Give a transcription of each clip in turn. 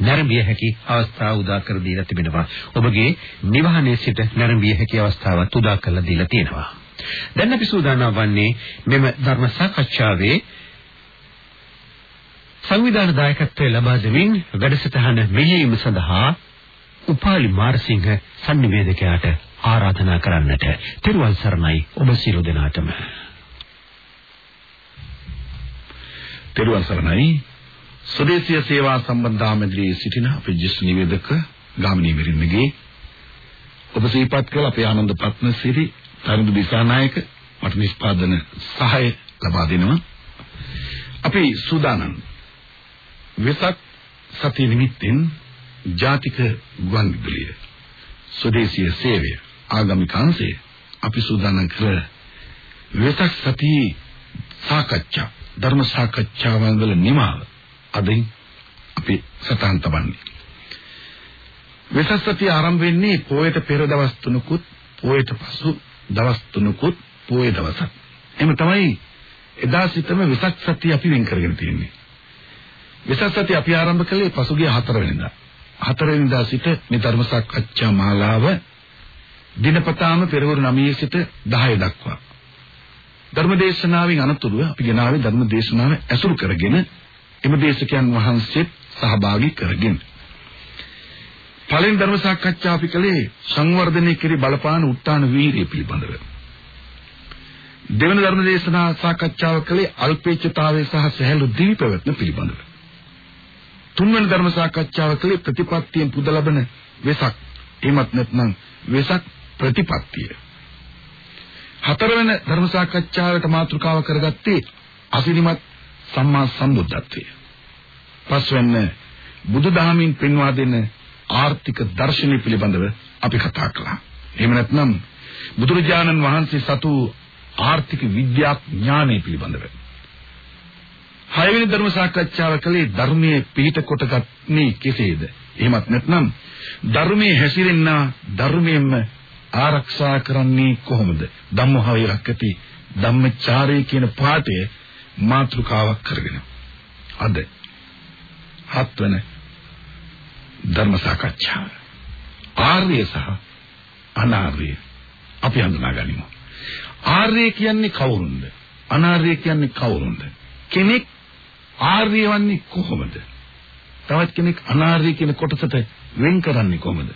නැරඹිය හැකි අවස්ථාව උදා කර දීලා තිබෙනවා. ඔබගේ නිවහනේ සිට නැරඹිය හැකි අවස්ථාවක් උදා කරලා දීලා තියෙනවා. දැන් අපි සූදානම් වන්නේ මෙම ධර්ම සාකච්ඡාවේ සංවිධාන දායකත්වයේ ලබා දෙමින් වැඩසටහන මෙහෙයීම සඳහා උපාලි මාරසිංහ sannivedakayaට ආරාධනා කරන්නට. තෙරුවන් සරණයි ඔබ සියලු දෙනාටම. තෙරුවන් සරණයි. ස්වදේශීය සේවා සම්බන්ධාමදී සිටින අපේ ජ්‍යෙෂ්ඨ නිවේදක ගාමිණී මිරින්දගේ ඔබ සිහිපත් කළ අපේ ආනන්ද පත්නසිරි තරුණ දිසානායක මට නිෂ්පාදන සහාය ලබා දෙනවා. අපි සූදානම් වෙසක් සතිය නිමිත්තෙන් ජාතික ගුවන් විදුලිය ස්වදේශීය සේවය ආගමික අංශය අපි සූදානම් කළ වෙසක් සතියේ සාකච්ඡා ධර්ම සාකච්ඡාවන් වල නිමාව අදින් අපි සටහන් තබන්නේ. වෙසක් සතිය ආරම්භ වෙන්නේ පොයට පෙර දවස් තුනකුත් පොයට පසු දවස් තුනකුත් පොය දවසක්. එහෙම තමයි එදා සිටම වෙසක් සතිය අපි වෙන් කරගෙන තියෙන්නේ. වෙසක් සතිය අපි ආරම්භ කළේ පසුගිය 4 වෙනිදා. 4 වෙනිදා සිට මේ ධර්ම සාකච්ඡා මාලාව දිනපතාම පෙරවරු 9 සිට 10 දක්වා. ධර්මදේශනාවෙන් අනතුරුව අපි ගෙනාවේ ධර්මදේශනාව ඇසුරු කරගෙන එම දේශකයන් වහන්සේත් සහභාගී කරගෙන පළවෙනි ධර්ම සාකච්ඡා අපි කළේ සංවර්ධනය කිරි බලපාන උත්තාන වීරිය පිළිබඳව. දෙවන ධර්ම දේශනා සාකච්ඡාව කළේ අල්පේච්ඡතාවය සහ සහැල්ලු දිවි පැවැත්ම පිළිබඳව. තුන්වන ධර්ම සාකච්ඡාව කළේ ප්‍රතිපත්තියෙන් පුද ලබන වෙසක්. එහෙමත් නැත්නම් වෙසක් ප්‍රතිපත්තිය. හතරවෙනි ධර්ම සාකච්ඡාවට මාතෘකාව කරගත්තේ අසිරිමත් සම්මා සම්බුද්ධත්වය. පස්වෙන්න බුදුදහමින් පෙන්වා දෙන ආර්ථික දර්ශනය පිළිබඳව අපි කතා කළා. එහෙම නැත්නම් බුදුරජාණන් වහන්සේ සතු ආර්ථික විද්‍යා ඥානය පිළිබඳව හයවෙනි ධර්ම සාකච්ඡාව කළේ ධර්මයේ පිහිට කොටගන්නේ කෙසේද? එහෙමත් නැත්නම් ධර්මයේ හැසිරෙන්න ධර්මයෙන්ම ආරක්ෂා කරන්නේ කොහොමද? ධම්මහවේ රක්කති ධම්මචාරය කියන පාඩය මාතෘකාවක් කරගෙන. අද හත්වන ධර්ම සාකච්ඡාව. ආර්ය සහ අනාර්ය අපි හඳුනා ගනිමු. ආර්ය කියන්නේ කවුරුන්ද? අනාර්ය කියන්නේ කවුරුන්ද? කෙනෙක් ආර්ය වන්නේ කොහොමද? තවත් කෙනෙක් අනාර්ය කියන කොටසට වෙන් කරන්නේ කොහොමද?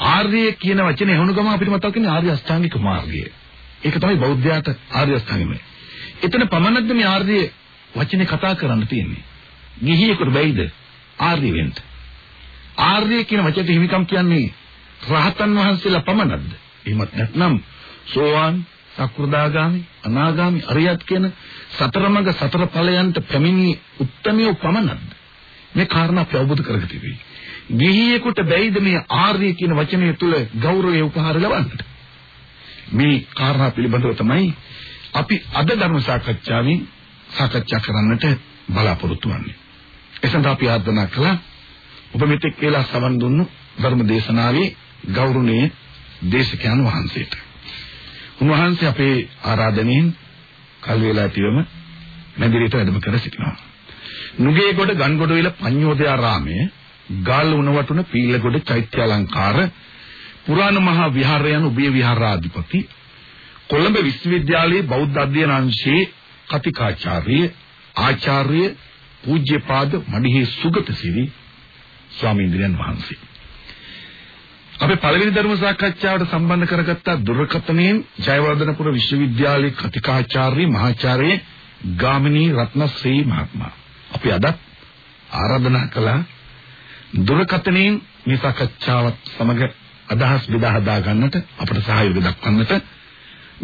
ආර්ය කියන වචනේ හුණු ගම අපිට මතක් වෙන්නේ ආර්ය අෂ්ටාංගික මාර්ගය. ඒක තමයි බෞද්ධයාට ආර්ය අෂ්ටාංගිකමයි. එතන පමණක්ද මේ ආර්ය වචනේ කතා කරන්න තියෙන්නේ. ගිහියෙකුට බැයිද ආර්ය වෙන්න? ආර්ය කියන වචනේ හිමිකම් කියන්නේ රහතන් වහන්සේලා පමණක්ද? එහෙමත් නැත්නම් සෝවාන් සක්‍රදාගාමි අනාගාමි අරියත් කියන සතරමඟ සතර ඵලයන්ට පැමිණි උත්තමිය පමණක්ද මේ කාරණා ප්‍රවබෝධ කරගත යුතුයි. ගිහියෙකුට බැයිද මේ ආර්ය කියන වචනය තුල ගෞරවය උපහාර ලබන්නට? මේ කාරණා පිළිබඳව තමයි අපි අද ධර්ම සාකච්ඡාවෙන් සාකච්ඡා කරන්නට බලාපොරොත්තු වෙන්නේ. එසඳ අපි ආර්දනා කළා ඔබ මෙතෙක් කියලා සවන් දුන්නු ධර්ම දේශනාවේ ගෞරවනීය දේශකයන් වහන්සේට. උන්වහන්සේ අපේ ආරාධනෙන් කල් වේලා තියම මැදිරියට වැඩම කර සිටිනවා. නුගේගොඩ ගන්ගොඩවිල පඤ්ඤෝදයාරාමයේ ගාල් උණවටුන පීලගොඩ චෛත්‍යාලංකාර පුරාණ මහා විහාරයන් උභය විහාරාධිපති කොළඹ විශ්වවිද්‍යාලයේ බෞද්ධ අධ්‍යයන අංශයේ කතිකාචාර්ය ආචාර්ය පූජ්‍යපාද මඩිහේ සුගතසිරි ස්වාමීන් වහන්සේ අපි පළවෙනි ධර්ම සාකච්ඡාවට සම්බන්ධ කරගත්ත දුර්කතනෙන් ජයවර්ධනපුර විශ්වවිද්‍යාලයේ කතිකාචාර්ය මහාචාර්ය ගාමිණී රත්නශ්‍රී මහත්මයා. අපි අද ආරාධනා කළා දුර්කතනෙන් මේ සාකච්ඡාවත් සමග අදහස් බෙදා හදා ගන්නට අපට සහයෝගය දක්වන්නට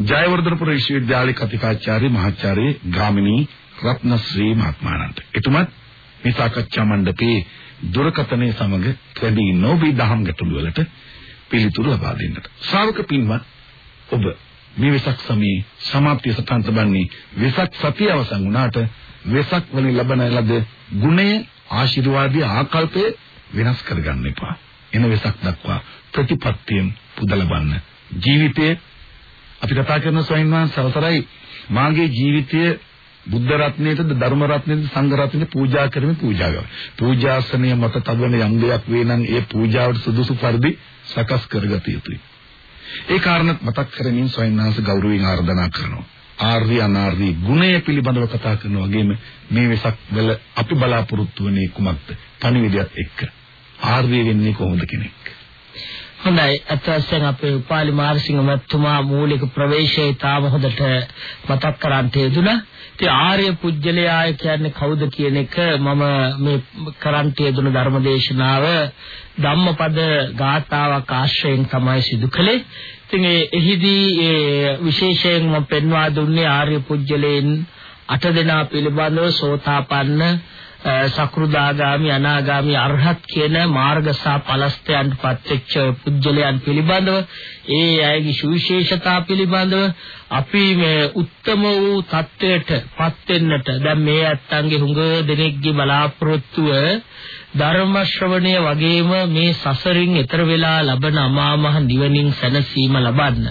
ජයවර්ධනපුර විශ්වවිද්‍යාලයේ කතිකාචාර්ය මහාචාර්ය ගාමිණී රත්නශ්‍රී මහත්මයාණන්ට. එතුමත් මේ සාකච්ඡා මණ්ඩපයේ දුරකථනයේ සමග කැදී නොබී දහම් ගැටළු වලට පිළිතුරු ලබා දෙන්නට. ශ්‍රාවක පින්වත් ඔබ මේ වෙසක් සමයේ සමාප්තිය සටහන් තබන්නේ වෙසක් සතිය අවසන් වුණාට වෙසක් වලින් ලබන ලද ගුණය ආශිර්වාදයේ ආකල්පය වෙනස් කරගන්න එපා. එන වෙසක් දක්වා ප්‍රතිපත්තියෙන් පුද ලබන්න. ජීවිතයේ අපි කතා කරන ස්වයං වහන්සේ අවසරයි මාගේ ජීවිතය බුද්ධ රත්නයේද ධර්ම රත්නයේද සංඝ රත්නයේද පූජා කරමින් පූජා කරනවා. පූජාසනය මත තබන යම් දෙයක් වේ නම් ඒ පූජාවට සුදුසු පරිදි සකස් කරගත යුතුයි. ඒ කාරණත් මතක් කරමින් ස්වයංනාස ගෞරවයෙන් ආර්දනා කරනවා. ආර්ය අනාර්ය ගුණය පිළිබඳව කතා කරන වගේම මේ වෙසක් වල අපි බලාපොරොත්තු වෙන්නේ කුමක්ද? පණිවිඩයත් එක්ක. ආර්ය වෙන්නේ කොහොමද කෙනෙක්? හොඳයි අත් වශයෙන් අපේ උපාලි මාර්සිංහ මහත්මයා මූලික ප්‍රවේශයේ තාම හොඳට මතක් කරන්ට යෙදුණා. ඉතින් ආර්ය පුජ්‍යලයා කියන්නේ කවුද කියන එක මම මේ කරන්ට යෙදුන ධර්මදේශනාව ධම්මපද ගාථාවක් ආශ්‍රයෙන් තමයි සිදු කළේ. ඉතින් එහිදී ඒ විශේෂයෙන් මම පෙන්වා දුන්නේ ආර්ය පුජ්‍යලයන් අට දෙනා පිළිබඳව සෝතාපන්න සකෘදාගාමි අනාගාමි අරහත් කියන මාර්ගසා පලස්තයන් පත්වෙච්ච පුජ්‍යලයන් පිළිබඳව ඒ අයගේ සුවිශේෂතා පිළිබඳව අපි මේ උත්තම වූ தත්වයට පත් වෙන්නට දැන් මේ අත්තන්ගේ හුඟ දෙනෙක්ගේ බලාපොරොත්තුව ධර්ම ශ්‍රවණය වගේම මේ සසරින් එතර වෙලා ලබන අමා මහ නිවනින් සැනසීම ලබන්න.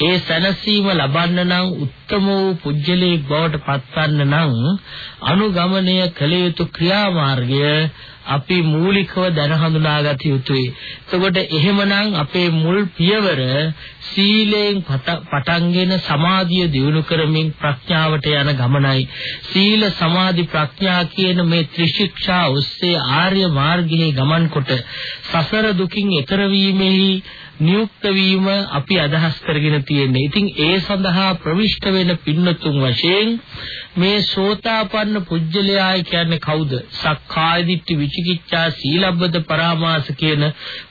ඒ සැනසීම ලබන්න නම් උත්තම වූ පුජ්‍යලේ බවට පත්වන්න නම් අනුගමනය කළ යුතු ක්‍රියාමාර්ගය අපි මූලිකව දැන හඳුනාගත යුතුයි. එතකොට එහෙමනම් අපේ මුල් පියවර සීලයෙන් පටන්ගෙන සමාධිය දියුණු කරමින් ප්‍රඥාවට යන ගමනයි. සීල සමාධි ප්‍රඥා කියන මේ ත්‍රිශික්ෂා ඔස්සේ ආර්ය මාර්ගයේ ගමන් කොට සසර දුකින් එතර වීමෙහි නියුක්ත වීම අපි අදහස් කරගෙන තියෙන්නේ. ඉතින් ඒ සඳහා ප්‍රවිෂ්ඨ වෙන පින්නතුන් වශයෙන් මේ සෝතාපන්න පුජ්‍යලයායි කියන්නේ කවුද? සක්කාය දිට්ඨි විචිකිච්ඡා සීලබ්බත පරාමාස කියන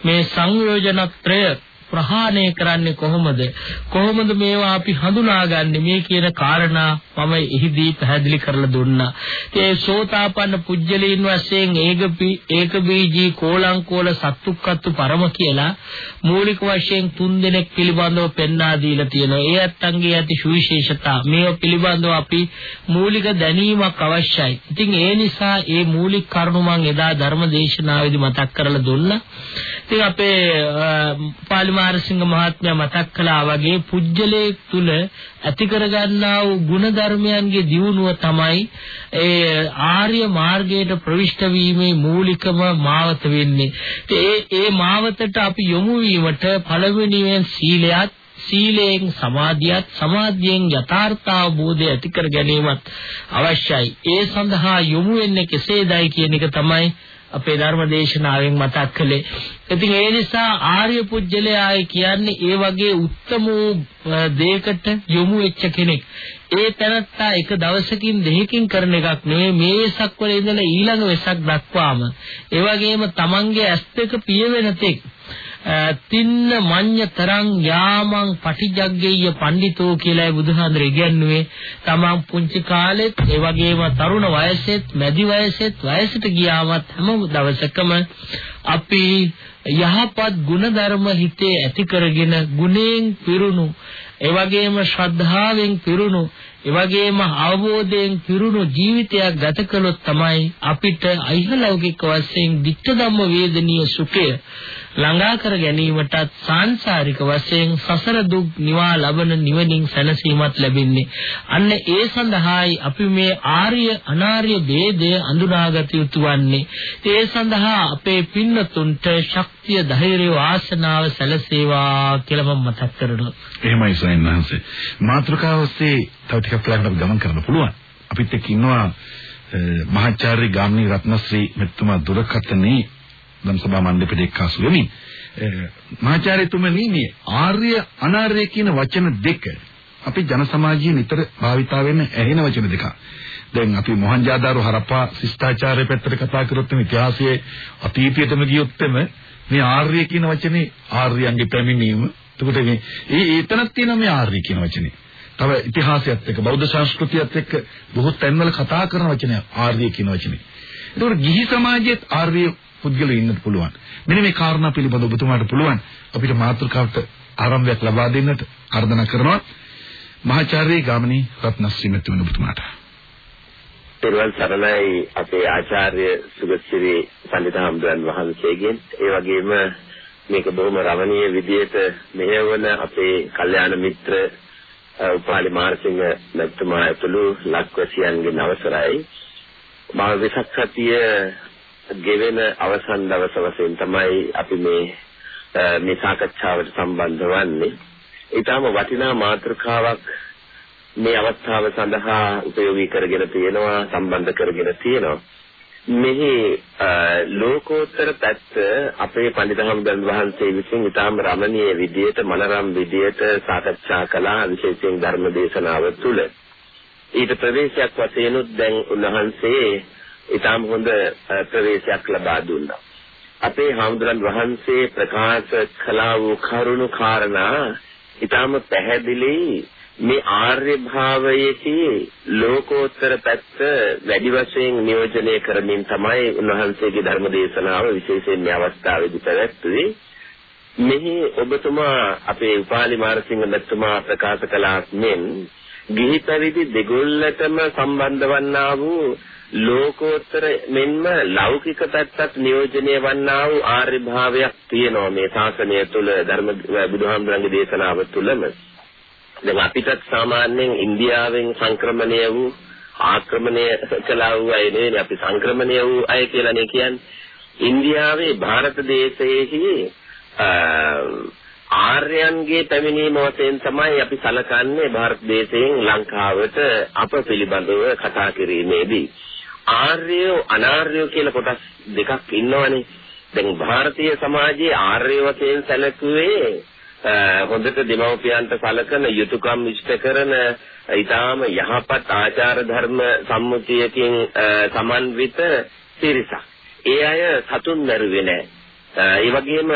මේ සංයෝජනත්‍රය ප්‍රහාණය කරන්නේ කොහොමද? කොහොමද මේවා අපි හඳුනාගන්නේ? මේ කියන කාරණා මම එහිදී පැහැදිලි කරලා දුන්නා. ඒ සෝතාපන්න පුජ්‍යලීන් වශයෙන් ඒක ඒක බීජී කෝලංකෝල සත්තුක්කත්තු පරම කියලා මූලික වශයෙන් තුන් දෙනෙක් පිළිබඳව පෙන්වා දීලා තියෙනවා. ඒ ඇත්තන්ගේ ඇති සුවිශේෂතා. මේව පිළිබඳව අපි මූලික දැනීමක් අවශ්‍යයි. ඉතින් ඒ නිසා ඒ මූලික කරුණු මම එදා ධර්ම දේශනාවේදී මතක් කරලා දුන්නා. ඉතින් අපේ පාලි කුමාරසිංහ මහත්මයා මතක් කළා වගේ පුජ්‍යලේ තුල ඇති කරගන්නා වූ ගුණ ධර්මයන්ගේ දියුණුව තමයි ඒ ආර්ය මාර්ගයට ප්‍රවිෂ්ඨ වීමේ මූලිකම මාවත වෙන්නේ. ඒ ඒ මාවතට අපි යොමු වීමට පළවෙනියෙන් සීලයත් සීලයෙන් සමාධියත් සමාධියෙන් යථාර්ථාවබෝධය ඇති කර ගැනීමත් අවශ්‍යයි. ඒ සඳහා යොමු වෙන්නේ කෙසේදයි කියන එක තමයි අපේ ධර්ම දේශනාවෙන් මතක් කළේ. ඉතින් ඒ නිසා ආර්ය පුජ්‍යලයායි කියන්නේ ඒ වගේ උත්තම දෙයකට යොමු වෙච්ච කෙනෙක්. ඒ තැනත්තා එක දවසකින් දෙකකින් කරන එකක් නෙවෙයි මේ වෙසක් වල ඉඳලා ඊළඟ වෙසක් දක්වාම ඒ වගේම තමන්ගේ ඇස් දෙක පිය වෙන තෙක් තින්න මඤ්ඤ තරං යාමං පටිජග්ගේය පඬිතෝ කියලායි බුදුහාඳුර ඉගැන්නුවේ. තමන් පුංචි කාලෙත් ඒ වගේම තරුණ වයසෙත් මැදි වයසෙත් වයසට ගියාමත් හැම දවසකම අපි යහපත් ගුණධර්ම හිතේ ඇති කරගෙන ගුණයෙන් පිරුණු ඒ වගේම ශ්‍රද්ධාවෙන් පිරුණු ඒ වගේම අවබෝධයෙන් පිරුණු ජීවිතයක් ගත කළොත් තමයි අපිට අයිහලෞකික වශයෙන් ධිට්ඨ ධම්ම වේදනීය සුඛය ළඟා කර ගැනීමටත් සාංශාරික වශයෙන් සසර දුක් නිවා ලබන නිවනින් සැනසීමත් ලැබෙන්නේ. අන්න ඒ සඳහායි අපි මේ ආර්ය අනාර්ය ભેදය අඳුනාගත යුතු වන්නේ. ඒ සඳහා අපේ පින්නතුන්ට ශක්තිය ධෛර්යය වාසනාව සැලසේවා කියලා මම මතක් කරනවා. එහෙමයි සයන්හන්ස. මාත්‍රකාව ඔස්සේ තව ටිකක් ළඟට ගමන් කරන්න පුළුවන්. අපිත් එක්ක ඉන්නවා මහාචාර්ය ගාමිණී රත්නශ්‍රී මෙතුමා දුරකථනයේ ධම්සභා මණ්ඩපයට එක්කාසු වෙමින් මහාචාර්යතුමනි මේ ආර්ය අනාර්ය කියන වචන දෙක අපි ජන සමාජයේ නිතර භාවිතා වෙන ඇහෙන වචන දෙකක්. දැන් අපි මොහන්ජාදාරු හරපා ශිෂ්ටාචාරය පැත්තට කතා කරොත් මේ ඉතිහාසයේ අතීතයටම ගියොත් මේ ආර්ය කියන වචනේ ආර්යයන්ගේ පැමිණීම. එතකොට මේ ඒ ඒතනක් තියෙන මේ ආර්ය කියන වචනේ. තව ඉතිහාසයත් එක්ක බෞද්ධ සංස්කෘතියත් එක්ක බොහෝ තැන්වල කතා කරන වචනය ආර්ය කියන වචනේ. ඒතකොට ගිහි සමාජයේත් ආර්ය පුද්ගලයෝ ඉන්නත් පුළුවන්. මෙන්න මේ කාරණා පිළිබඳව ඔබතුමාට පුළුවන් අපිට මාතෘකාවට ආරම්භයක් ලබා දෙන්නට ආර්දනා කරනවා. මහාචාර්ය ගාමිණී රත්නශ්‍රී මෙතුමන් ඔබතුමාට. පෙරවන් සරණයි අපේ ආචාර්ය සුගතසිරි පඬිත හම්දුරන් වහන්සේගෙන් ඒ වගේම මේක බොහොම රමණීය විදියට මෙහෙවන අපේ කල්යාණ මිත්‍ර උපාලි මාර්සිංහ මැතිතුමා ඇතුළු ලක්වැසියන්ගේ අවසරයි මා වෙසක් සතිය ගෙවෙන අවසන් දවස වශයෙන් තමයි අපි මේ මේ සාකච්ඡාවට සම්බන්ධ වන්නේ. ඊටම වටිනා මාතෘකාවක් මේ අවස්ථාව සඳහා උපයෝගී කරගෙන තියෙනවා සම්බන්ධ කරගෙන තියෙනවා. මෙහි ලෝකෝත්තර පැත්ත අපේ පඬිතුමන් වහන්සේ විසින් ඊටම රමණීය විදියට මනරම් විදියට සාකච්ඡා කළා විශේෂයෙන් ධර්ම දේශනාව තුළ. ඊට ප්‍රවේශයක් වශයෙන් දැන් උන්වහන්සේ ඊටම හොඳ ප්‍රවේශයක් ලබා දුන්නා. අපේ හාමුදුරන් වහන්සේ ප්‍රකාශ කළා වූ කරුණු කාරණා ඊටම පැහැදිලි මේ ආර්ය භාවයේ ලෝකෝත්තර පැත්ත වැඩි වශයෙන් නියෝජනය කරමින් තමයි උන්වහන්සේගේ ධර්ම දේශනාව විශේෂයෙන් මේ අවස්ථාවේදී පැවැත්වුවේ. මෙහි ඔබතුමා අපේ උපාලි මාරසිංහ මැතිතුමා ප්‍රකාශ කළාක් මෙන් ගිහි පැවිදි දෙගොල්ලටම සම්බන්ධ වන්නා වූ ලෝකෝත්තර මෙන්ම ලෞකික පැත්තත් නියෝජනය වන්නා වූ ආර්ය භාවයක් තියෙනවා මේ ශාසනය තුළ ධර්ම බුදුහාමුදුරන්ගේ දේශනාව තුළම දැන් අපිටත් සාමාන්‍යයෙන් ඉන්දියාවෙන් සංක්‍රමණය වූ ආක්‍රමණය කළා වූ අය නෙවෙයි අපි සංක්‍රමණය වූ අය කියලානේ කියන්නේ. ඉන්දියාවේ ಭಾರತ දේශයේහි ආර්යයන්ගේ පැමිණීම වශයෙන් තමයි අපි සලකන්නේ ಭಾರತ දේශයෙන් ලංකාවට අප පිළිබඳව කතා කිරීමේදී. ආර්යෝ අනාර්යෝ කියලා කොටස් දෙකක් ඉන්නවනේ. දැන් ಭಾರತೀಯ සමාජයේ ආර්ය වශයෙන් සැලකුවේ හොඳට දෙමව්පියන්ට සලකන යුතුයකම් ඉෂ්ට කරන ඊටාම යහපත් ආචාර ධර්ම සම්මුතියකින් සමන්විත පිරිසක්. ඒ අය සතුන් මරුවේ නැහැ. ඒ වගේම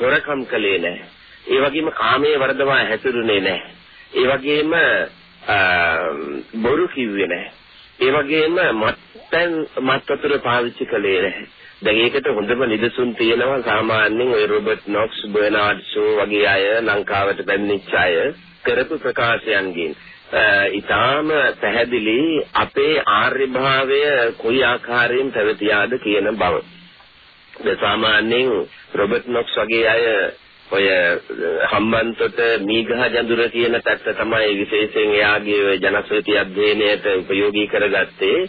හොරකම් කළේ නැහැ. ඒ වගේම කාමයේ වර්ධවා හැසිරුනේ නැහැ. ඒ වගේම බොරු කිව්වේ නැහැ. ඒ වගේම මත්පැන් මත් වතුර පාවිච්චි කළේ නැහැ. දැන් ඒකට හොඳම නිදසුන් තියෙනවා සාමාන්‍යයෙන් ඔය රොබර්ට් නොක්ස් බර්නාඩ් ෂෝ වගේ අය ලංකාවට පැමිණිච්ච අය කරපු ප්‍රකාශයන්ගෙන් ඊටාම පැහැදිලි අපේ ආර්ය භාවය කොයි ආකාරයෙන් පැවතියාද කියන බව. දැන් සාමාන්‍යයෙන් රොබර්ට් නොක්ස් වගේ අය ඔය හම්බන්තොට මීගහ ජඳුර කියන පැත්ත තමයි විශේෂයෙන් එයාගේ ජනශ්‍රේති අධ්‍යයනයට ප්‍රයෝගී කරගත්තේ.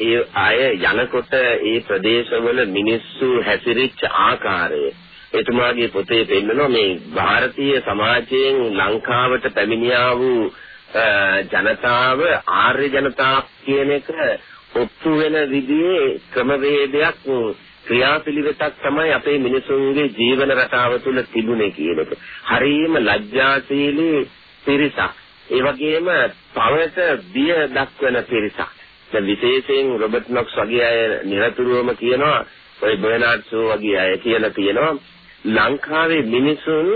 ඒ අය යනකොට ඒ ප්‍රදේශවල මිනිස්සු හැසිරිච්ච ආකාරය එතුමාගේ පොතේ පෙන්නනවා මේ ಭಾರತೀಯ සමාජයෙන් ලංකාවට පැමිණියා වූ ජනතාව ආර්ය ජනතාව කියන එක ඔප්පු වෙන විදිහේ ක්‍රමවේදයක් ක්‍රියාපිළිවෙතක් තමයි අපේ මිනිසුන්ගේ ජීවන රටාව තුළ තිබුණේ කියන එක. හරියම ලැජ්ජාශීලී පිරිසක්. ඒ වගේම පවට බිය දක්වන පිරිසක්. දැන් විශේෂයෙන් රොබර්ට් නොක්ස් වගේ අය නිරතුරුවම කියනවා ඔය බර්නාඩ් ෂෝ වගේ අය කියලා කියනවා ලංකාවේ මිනිසුන්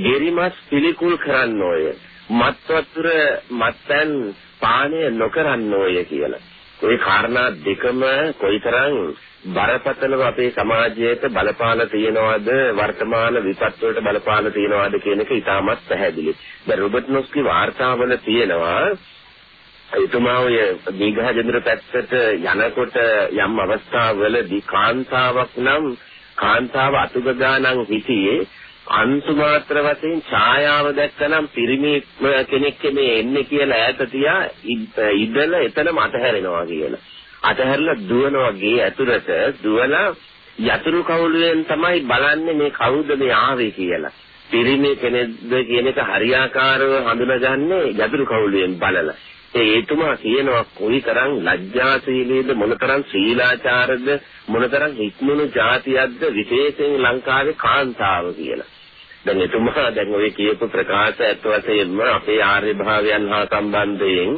ගෙරිමස් පිළිකුල් කරන්න ඕය මත් වතුර මත්පැන් පානය නොකරන්න ඕය කියලා. ওই කාරණා දෙකම කොයිතරම් බරපතලව අපේ සමාජයට බලපාලා තියෙනවද වර්තමාන විපත් වලට බලපාලා තියෙනවද කියන එක ඉතාමත් පැහැදිලි. දැන් රොබර්ට් නොස්කි වාර්තාවල තියෙනවා එතුමා ඔය දීඝජේන්ද්‍ර පැත්තට යනකොට යම් අවස්ථාවලදී කාන්තාවක් නම් කාන්තාව අතුගදානම් හිටියේ අන්තු මාත්‍ර වශයෙන් ඡායාව දැක්කනම් පිරිමි කෙනෙක් මේ එන්නේ කියලා ඈත තියා ඉදල එතනම අතහැරෙනවා කියලා. අතහැරලා දුවනවා ගේ ඇතුළට දුවලා යතුරු කවුළුවෙන් තමයි බලන්නේ මේ කවුද මේ ආවේ කියලා. පිරිමි කෙනෙක්ද කියන එක හරියාකාරව හඳුනගන්නේ යතුරු කවුළුවෙන් බලලා. ඒ එතුමා කියනවා කොයිතරම් ලැජ්ජාශීලීද මොනතරම් සීලාචාරද මොනතරම් හික්මුණු જાතියක්ද විශේෂයෙන් ලංකාවේ කාන්තාව කියලා. දැන් එතුමා දැන් ඔය කියපු ප්‍රකාශ ඇත්ත වශයෙන්ම අපේ ආර්ය භාවයන් හා සම්බන්ධයෙන්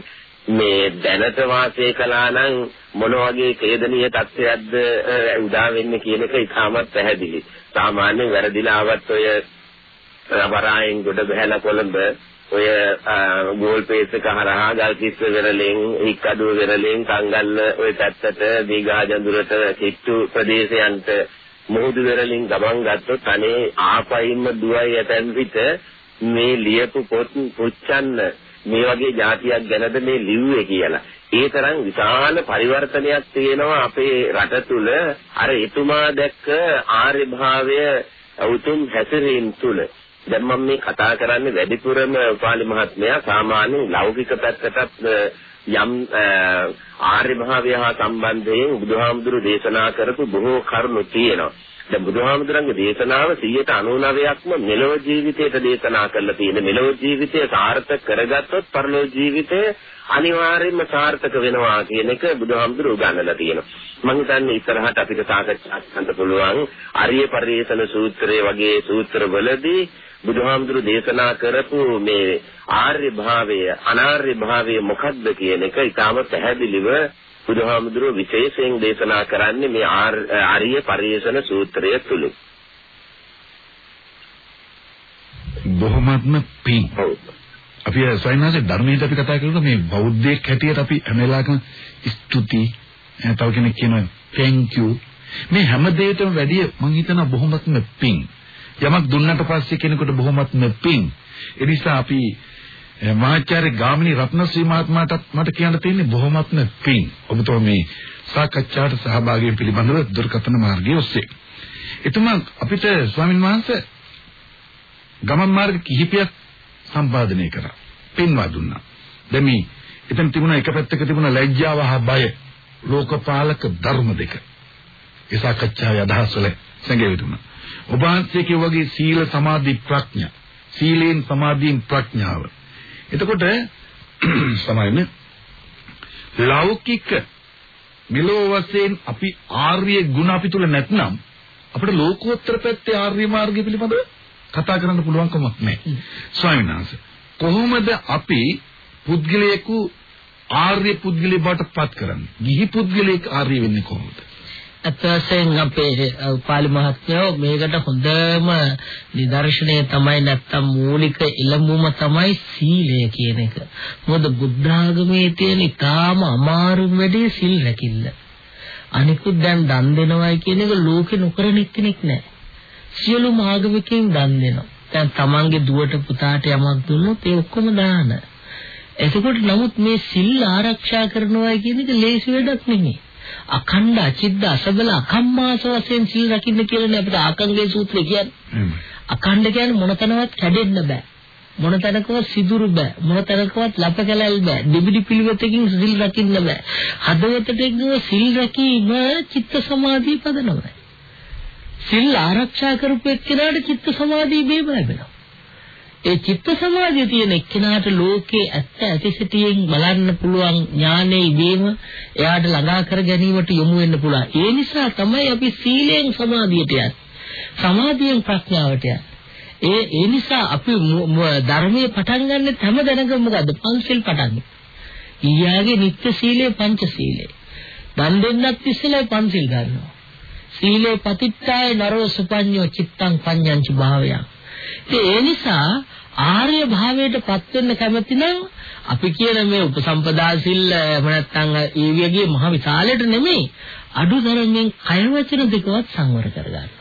මේ දැනට වාසය කළා නම් මොන වගේ ඛේදනීය තත්ත්වයක්ද උදා වෙන්නේ කියන එක ඉතාමත් පැහැදිලි. සාමාන්‍යයෙන් වැරදිලාවත් ඔය වරායෙන් ගොඩ බහැලා කොළඹ ඔය ගෝල් පේස් එක හරහා ගල් කිස්ස වෙරළෙන් හික්කඩුව වෙරළෙන් කංගල්ල ඔය පැත්තට දීඝා ජඳුරට කිට්ටු ප්‍රදේශයන්ට මුහුදු වෙරළින් ගමන් ගත්තොත් අනේ ආපයින්ම දුවයි ඇතැන් විට මේ ලියපු පොත් පුච්චන්න මේ වගේ જાතියක් ගැනද මේ ලිව්වේ කියලා. ඒ තරම් විශාල පරිවර්තනයක් තියෙනවා අපේ රට තුල අර එතුමා දැක්ක ආර්ය භාවය උතුම් හැසිරීම තුල. දැන් මම මේ කතා කරන්නේ වැඩිපුරම උපාලි මහත්මයා සාමාන්‍ය ලෞකික පැත්තටත් යම් ආර්ය භාවය හා සම්බන්ධයෙන් බුදුහාමුදුරු දේශනා කරපු බොහෝ කරුණු තියෙනවා. දැන් බුදුහාමුදුරන්ගේ දේශනාව 199ක්ම මෙලොව ජීවිතයට දේශනා කරලා තියෙන. මෙලොව ජීවිතය සාර්ථක කරගත්තොත් පරලොව ජීවිතය අනිවාර්යයෙන්ම සාර්ථක වෙනවා කියන එක බුදුහාමුදුරු උගන්වලා තියෙනවා. මම හිතන්නේ ඉස්සරහට අපිට සාකච්ඡා කරන්න පුළුවන් අරිය පරිේෂණ සූත්‍රය වගේ සූත්‍රවලදී බුදුහාමුදුරු දේශනා කරපු මේ ආර්ය භාවය අනාර්ය භාවය මොකක්ද කියන එක ඊටාම පැහැදිලිව බුදුහාමුදුරුව විශේෂයෙන් දේශනා කරන්නේ මේ ආර්ය පරිේෂණ සූත්‍රය තුලින්. බොහොමත්ම පිං. අපි සයන්නාසේ ධර්මයේ අපි කතා කරනකොට මේ බෞද්ධයෙක් හැටියට අපි හැම වෙලාවකම ස්තුති තව කෙනෙක් කියනවා thank you මේ හැම දෙයකටම වැඩිය මම හිතනවා බොහොමත්ම පිං. යමක් දුන්නට පස්සේ කෙනෙකුට බොහොමත්ම පිං. ඒ නිසා අපි මහාචාර්ය ගාමිණී රත්නශ්‍රී මහත්මයාටත් මට කියන්න තියෙන්නේ බොහොමත්ම පිං. ඔබතුමා මේ සාකච්ඡාවට සහභාගී පිළිබඳව දුර්කථන මාර්ගයේ ඔස්සේ. එතුමා අපිට ස්වාමින් වහන්සේ ගමන් මාර්ග කිහිපයක් සම්පාදනය කරා. පින්වා දුන්නා. දැන් මේ එතන තිබුණා එක පැත්තක තිබුණා ලැජ්ජාව හා බය ලෝකපාලක ධර්ම දෙක. ඒ සාකච්ඡාවේ අදහස් වල සංගේවිතුණා. ඔබ වහන්සේ කියවගේ සීල සමාධි ප්‍රඥා. සීලෙන් සමාධියෙන් ප්‍රඥාව. එතකොට සමයිනේ ලෞකික මෙලෝ වශයෙන් අපි ආර්ය ගුණ අපි තුල නැත්නම් අපිට ලෝකෝත්තර පැත්තේ ආර්ය මාර්ගය පිළිබඳව කතා කරන්න පුළුවන් කමක් නැහැ. ස්වාමීන් වහන්සේ කොහොමද අපි පුද්ගලයෙකු ආර්ය පුද්ගලයෙක් බවට පත් කරන්නේ? ගිහි පුද්ගලයෙක් ආර්ය වෙන්නේ කොහොමද? අත්වසෙන් අපේ උපාලි මහත්මයෝ මේකට හොඳම නිදර්ශනය තමයි නැත්තම් මූලික ඉලමුම තමයි සීලය කියන එක. මොකද බුද්ධ ආගමේ තියෙන ඉතාම අමාරු වැඩේ සිල් රැකිල්ල. අනිකුත් දැන් දන් දෙනවයි කියන එක ලෝකේ නොකරන කෙනෙක් නැහැ. සියලු ආගමිකයන් දන් දෙනවා. දැන් තමන්ගේ දුවට පුතාට යමක් දුන්නොත් ඒ ඔක්කොම දාන. එතකොට නමුත් මේ සිල් ආරක්ෂා කරනවා කියන එක ලේසි වැඩක් නෙමෙයි. අඛණ්ඩ අචිද්ද අසබල අකම්මාස වශයෙන් සිල් රකින්න කියලානේ අපිට ආකංගේ සූත්‍රය කියන්නේ. අඛණ්ඩ කියන්නේ මොනතනවත් කැඩෙන්න බෑ. මොනතනකවත් සිදුරු බෑ. මොනතනකවත් ලපකැලල් බෑ. දෙබිඩි පිළිවෙතකින් සිල් රකින්න බෑ. හදවතට සිල් රැකීම චිත්ත සමාධිය පදනමයි. සිල් ආරක්ෂා කරපු එක්කෙනාට චිත්ත සමාධිය බේම ලැබෙනවා. ඒ චිත්ත සමාධිය තියෙන එක්කෙනාට ලෝකේ ඇත්ත ඇතිසිතියෙන් බලන්න පුළුවන් ඥානෙ ඉදීම එයාට ළඟා කර ගැනීමට යොමු වෙන්න පුළුවන්. ඒ නිසා තමයි අපි සීලයෙන් සමාධියට යන්නේ. සමාධියෙන් ප්‍රඥාවට යන්නේ. ඒ ඒ නිසා අපි ධර්මයේ පටන් ගන්න හැම දැනගම මොකද්ද? පංචශීල් පටන් ගන්න. ඊයාගේ නිත්‍ය සීලය පංච සීලය. දන් දෙන්නත් ඉස්සෙල්ලා පංචශීල් ගන්නවා. සීලේ පතිත්තාය නරෝ සුපඤ්ඤෝ චිත්තං පඤ්ඤංච භාවයං ඒ නිසා ආර්ය භාවයට පත් වෙන්න කැමති නම් අපි කියන මේ උපසම්පදා සිල් එහෙම නැත්නම් ඒ වගේ මහ විශාලයට නෙමෙයි අඩු තරමින් කය වචන දෙකවත් සංවර කරගන්න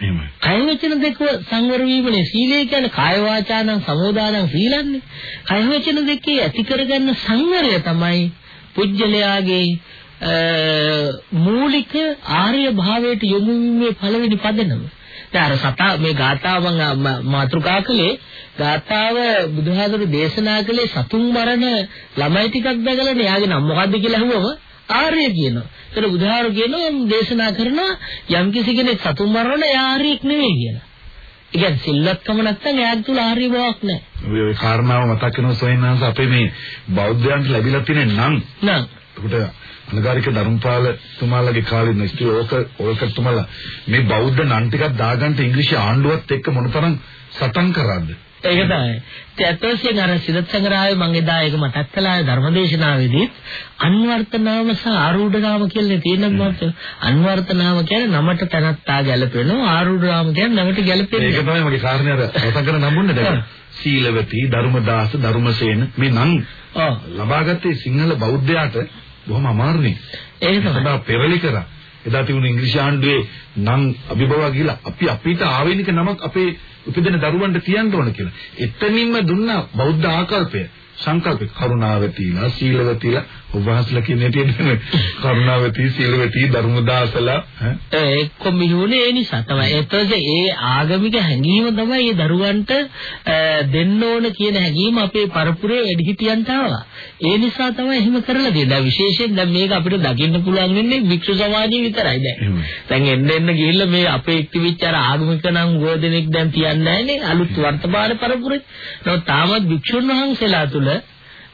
එහෙමයි. කය වචන දෙක සංවර වීමනේ සීලය කියන්නේ කාය වාචානම් සමෝදානම් සීලන්නේ. කය වචන දෙකේ ඇති කරගන්න සංවරය තමයි පුජ්‍යලයාගේ මූලික ආර්ය භාවයට යොමු වීමේ පළවෙනි පදනම. දැන් අර සතා මේ ගාථාවන් මාතෘකා කළේ ගාථාව බුදුහාමුදුරු දේශනා කළේ සතුන් මරණ ළමයි ටිකක් දැකලානේ යාගේ නම මොකද්ද කියලා අහුවම ආර්ය කියනවා. ඒතර බුදුහාරු කියනවා දේශනා කරනවා යම් කිසි කෙනෙක් සතුන් මරන එයා ආර්යෙක් නෙවෙයි කියලා. ඒ කියන්නේ සිල්වත්කම නැත්නම් එයාට තුල ආර්ය බවක් නැහැ. ඔය කාරණාව මතක් කරනවා සොයන්නාංශ අපේ මේ බෞද්ධයන්ට ලැබිලා තියෙන නම් නම් ඒකට අනගාരിക ධර්මපාල තුමාලගේ කාලේ නැස්ති ඕක ඕක තුමාලා මේ බෞද්ධ නම් ටිකක් දාගන්න ඉංග්‍රීසි ආණ්ඩුවත් එක්ක මොනතරම් සටන් කරාද ඒක තමයි. තත්වයෙන් අර සිදත් සංග්‍රහයේ මම එදා ඒක මතක් කළා ධර්මදේශනාවේදී අන්වර්ථ නාම සහ ආරූඪ නාම කියලා තියෙනවා මාත්. අන්වර්ථ නාම කියන්නේ නමට තනත්තා ගැලපෙනවා ආරූඪ නාම කියන්නේ නමට ගැලපෙන්නේ. ඒක තමයි මගේ කාරණේ අර මතක් කරන නම්බුන්නේ දැන්. සීලවති ධර්මදාස ධර්මසේන මේ නම් ලබාගත්තේ සිංහල බෞද්ධයාට බොහොම අමාරුනේ. ඒක තමයි. පෙරලි කරා. එදා තිබුණු ඉංග්‍රීසි ආණ්ඩුවේ නම් අභිභවා ගිහලා අපි අපිට ආවේනික නමක් අපේ උපදින දරුවන්ට තියන්න ඕන කියලා. එතනින්ම දුන්න බෞද්ධ ආකල්පය සංකල්ප කරුණාව තියලා සීලව තියලා ඔබ වහන්සේලා කියන්නේ තියෙන කරුණාවති සීලවති ධර්මදාසලා එක්ක මිහුනේ ඒ නිසා තමයි. එතකොට ඒ ආගමික හැඟීම තමයි මේ දරුවන්ට දෙන්න ඕන කියන හැඟීම අපේ පරපුරේ වැඩිහිටියන්ට ආවා. ඒ නිසා තමයි එහෙම කරලා දෙන්නේ. විශේෂයෙන් දැන් මේක අපිට දකින්න පුළුවන් වෙන්නේ වික්ෂු සමාජයේ විතරයි දැන්. දැන් එන්න එන්න ගිහිල්ලා මේ අපේ ඉක්තිවිච් අර ආගමික නම් ගෝධනෙක් දැන් තියන්නේ නැහනේ අලුත් වර්තමාන පරපුරේ. නමුත් තාමත් වික්ෂුන් වහන්සේලා තුල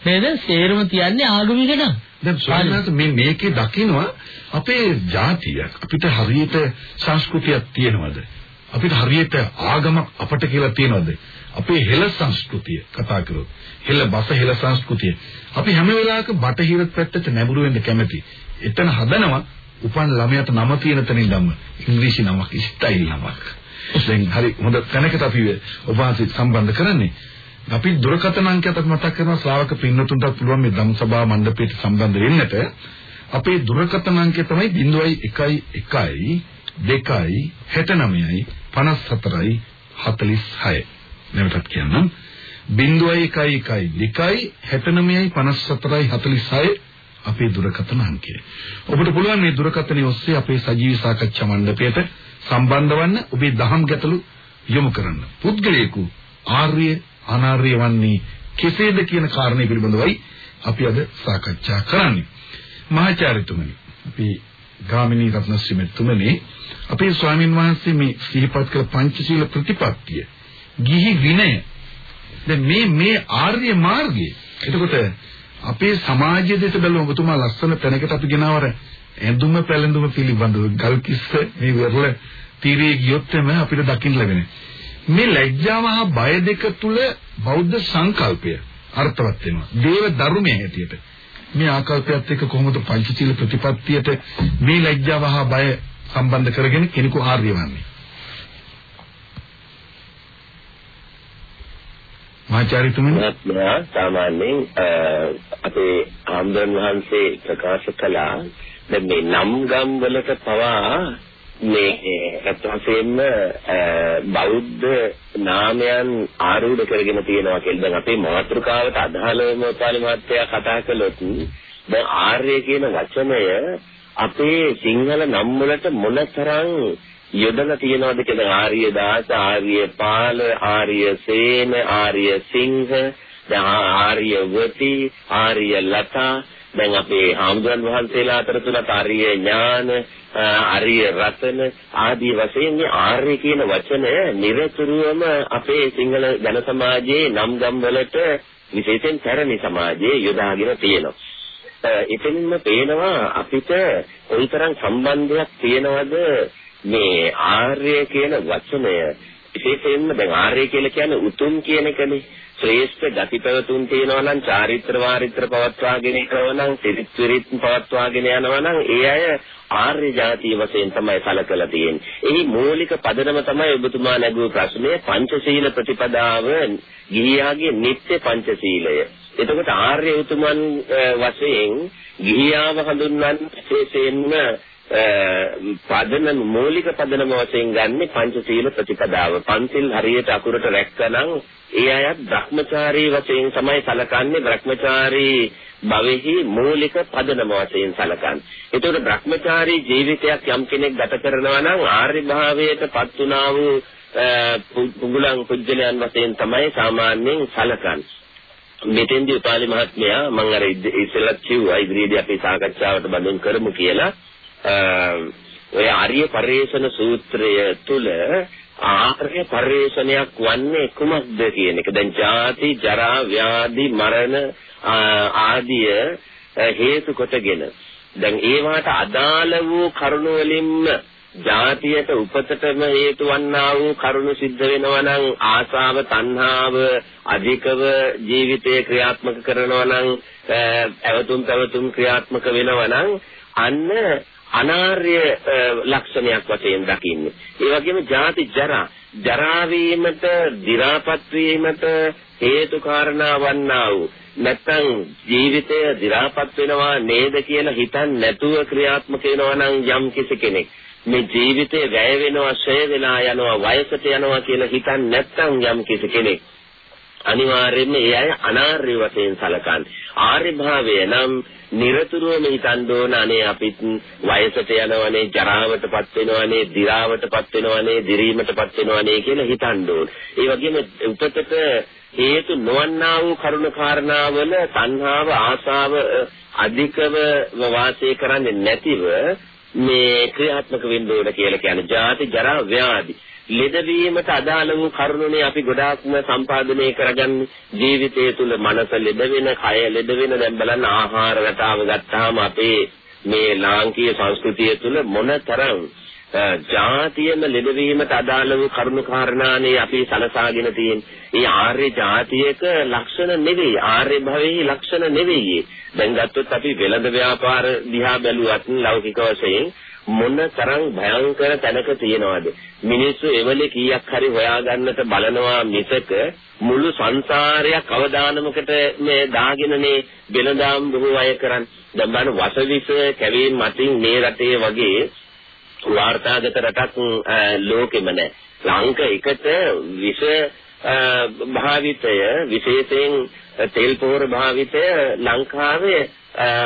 නේද? සේරම තියන්නේ ආගමික නම්. දැන් ස්වාමීන් මේ මේකේ දකින්නවා අපේ ජාතිය අපිට හරියට සංස්කෘතියක් තියෙනවද? අපිට හරියට ආගමක් අපට කියලා තියෙනවද? අපේ හෙළ සංස්කෘතිය කතා කරොත් හෙළ බස හෙළ සංස්කෘතිය අපි හැම වෙලාවක බටහිර පැත්තට නැඹුරු වෙන්න කැමති. එතන හදනවා උපන් ළමයාට නම තියෙන තැනින් ධම්ම ඉංග්‍රීසි නමක් ස්ටයිල් නමක්. දැන් හරි හොඳ තැනකට අපි ඔබ සම්බන්ධ කරන්නේ. අපි දුරකථන අංකයත් මතක් කරනවා. ශ්‍රාවක පින්නතුන්ට පුළුවන් මේ ධම් සභා මණ්ඩපයට සම්බන්ධ වෙන්නට. අපේ දුරකථන අංකය තමයි 0112 269යි 54යි 46 නැවතත් කියන්නම්. 0112 269යි 54යි 46 අපේ දුරකථන අංකය. ඔබට පුළුවන් මේ දුරකථනය ඔස්සේ අපේ සජීවී සාකච්ඡා මණ්ඩපයට සම්බන්ධ වන්න. ඔබේ දහම් ගැටලු යොමු කරන්න. පුද්ගලයෙකු ආර්ය අනාර්ය වන්නේ කෙසේද කියන කාරණේ පිළිබඳවයි අපි අද සාකච්ඡා කරන්නේ. මහාචාර්යතුමනි අපි ගාමිණී රත්නශ්‍රී මෙතුමනි අපේ ස්වාමින් වහන්සේ මේ සිහිපත් කළ පංචශීල ප්‍රතිපත්තිය ගිහි විනය දැන් මේ මේ ආර්ය මාර්ගය එතකොට අපේ සමාජය දෙස බැලුවම ඔබතුමා ලස්සන තැනකට අපි ගෙනවර ඇඳුම පැළඳුම පිළිබඳව ගල්කිස්ස මේ වෙරළ තීරයේ ගියොත් අපිට දකින්න ලැබෙන්නේ මේ ලැජ්ජාව හා බය දෙක තුල බෞද්ධ සංකල්පය අර්ථවත් වෙනවා. දේව ධර්මයේ හැටියට. මේ ආකල්පයත් එක්ක කොහොමද පංචශීල ප්‍රතිපත්තියට මේ ලැජ්ජාව හා බය සම්බන්ධ කරගෙන කෙනෙකු ආර්ය වන්නේ? මාචාරිතුමනි සාමාන්‍යයෙන් අපේ ආම්දන් වහන්සේ ප්‍රකාශ කළා දැන් මේ නම් ගම් වලට පවා මේ අත්වශයෙන්ම බෞද්ධ නාමයන් ආරූඪ කරගෙන තියෙනවා කියලා. දැන් අපේ මාතෘකාවට අදාළවම පාලි මහත්තයා කතා කළොත් දැන් ආර්ය කියන වචනය අපේ සිංහල නම් වලට මොනතරම් යොදලා තියෙනවද කියලා ආර්ය දාස, ආර්ය පාල, ආර්ය සේන, ආර්ය සිංහ, දැන් ආර්ය වති, ආර්ය ලතා දැන් අපේ ආම්දුරන් වහන්සේලා අතර තුලත් ආර්ය ඥාන ආර්ය රතන ආදී වශයෙන් මේ ආර්ය කියන වචනය නිරතුරුවම අපේ සිංහල ජන සමාජයේ නම් ගම් වලට විශේෂයෙන් පැරණි සමාජයේ යොදාගෙන තියෙනවා. එතනින්ම පේනවා අපිට කොයිතරම් සම්බන්ධයක් තියෙනවද මේ ආර්ය කියන වචනය විශේෂයෙන්ම දැන් ආර්ය කියලා කියන්නේ උතුම් කියන එකනේ. ශ්‍රේෂ්ඨ ගති පැවතුම් තියෙනවා නම් චාරිත්‍ර වාරිත්‍ර පවත්වාගෙන යනවා නම් සිරිත් විරිත් පවත්වාගෙන යනවා නම් ඒ අය ආර්ය જાතිය වශයෙන් තමයි සැලකලා තියෙන්නේ. එහි මූලික පදනම තමයි ඔබතුමා නැගුව ප්‍රශ්නය පංචශීල ප්‍රතිපදාව ගිහියාගේ නිත්‍ය පංචශීලය. එතකොට ආර්ය උතුමන් වශයෙන් ගිහියාව හඳුන්වන්නේ විශේෂයෙන්ම පදනම මූලික පදනම වශයෙන් ගන්න පංචශීල ප්‍රතිපදාව. පන්සිල් හරියට අකුරට රැක්කනම් ඒ අයත් Brahmachari වශයෙන් තමයි සැලකන්නේ Brahmachari භවෙහි මූලික පදනම වශයෙන් සැලකන්නේ. ඒතකොට Brahmachari ජීවිතයක් යම් කෙනෙක් ගත කරනවා නම් ආර්ය භාවයට පත් වුණා වූ පුගුලන් පුජ්‍යලයන් වශයෙන් තමයි සාමාන්‍යයෙන් සැලකන්නේ. මෙතෙන්දී උපාලි මහත්මයා මම අර ඉස්සෙල්ලත් කිව්වා ඉදිරියේදී අපි සාකච්ඡාවට බඳුන් කරමු කියලා ඔය ආර්ය පරිේශන සූත්‍රය තුල ආර්ය පරිේශනයක් වන්නේ කුමක්ද කියන එක. දැන් ජාති, ජරා, ව්‍යාධි, මරණ ආදිය හේතු කොටගෙන දැන් ඒවට අදාළ වූ කරුණ වලින්ම ජාතියට උපතටම හේතු වන්නා වූ කරුණු සිද්ධ වෙනවා නම් ආසාව තණ්හාව අධිකව ජීවිතේ ක්‍රියාත්මක කරනවා නම් ඇවතුම් පැවතුම් ක්‍රියාත්මක වෙනවා නම් අන්න අනාර්ය ලක්ෂණයක් වශයෙන් දකින්නේ. ඒ වගේම ජාති ජරා ජරා වීමට, දි รา පත් වීමට හේතු කාරණා වන්නා වූ නැත්නම් ජීවිතය දි รา පත් වෙනවා නේද කියලා හිතන් නැතුව ක්‍රියාත්මක වෙනවා නම් යම් කිසි කෙනෙක් මේ ජීවිතේ වැය වෙනවා, ඡය වෙලා යනවා, වයසට යනවා කියලා හිතන් නැත්නම් යම් කිසි කෙනෙක් අනිවාර්යයෙන්ම ඒ අය අනාර්ය වශයෙන් සලකන්නේ. ආර්ය භාවය නම් නිරතුරුවම හිතන්න ඕන අනේ අපිත් වයසට යනවනේ ජරාවටපත් වෙනවනේ දි รา වටපත් වෙනවනේ දිරීමටපත් වෙනවනේ කියලා හිතන්න ඕන. ඒ වගේම උපතට හේතු නොවන්නා වූ කරුණ කාරණාවල තණ්හාව ආසාව අධිකව වාසය කරන්නේ නැතිව මේ ක්‍රියාත්මක වෙන්න ඕන කියලා කියන්නේ ජාති ජරා ව්‍යාධි ලෙඩවීමට අදාළ වූ කරුණුනේ අපි ගොඩාක්ම සම්පාදනය කරගන්නේ ජීවිතය තුළ මනස ලෙඩ වෙන, කය ලෙඩ වෙන දැන් බලන්න ආහාර රටාව ගත්තාම අපේ මේ ලාංකීය සංස්කෘතිය තුළ මොනතරම් ජාතියම ලෙඩවීමට අදාළ වූ කරුණු කාරණානේ අපි සලසාගෙන තියෙන්නේ. ඒ ආර්ය ජාතියක ලක්ෂණ නෙවෙයි, ආර්ය භවයේ ලක්ෂණ නෙවෙයි. දැන් ගත්තොත් අපි වෙළඳ ව්‍යාපාර දිහා බැලුවත් ලෞකික වශයෙන් මොන තරම් භයංකර තැනක තියෙනවද? මිනිස්සු එවලේ කීයක් හරි හොයාගන්නට බලනවා මිසක මුළු සංසාරයක් අවදානමකට මේ දාගෙනනේ වෙළඳාම් බොහෝ අය කරන්නේ දැන් බලන්න වසවිස කැවීම මතින් මේ රටේ වගේ වාර්තාගත රටක් ලෝකෙම නැහැ ලංක එකට විස භාවිතය විශේෂයෙන් තෙල් පොහොර භාවිතය ලංකාවේ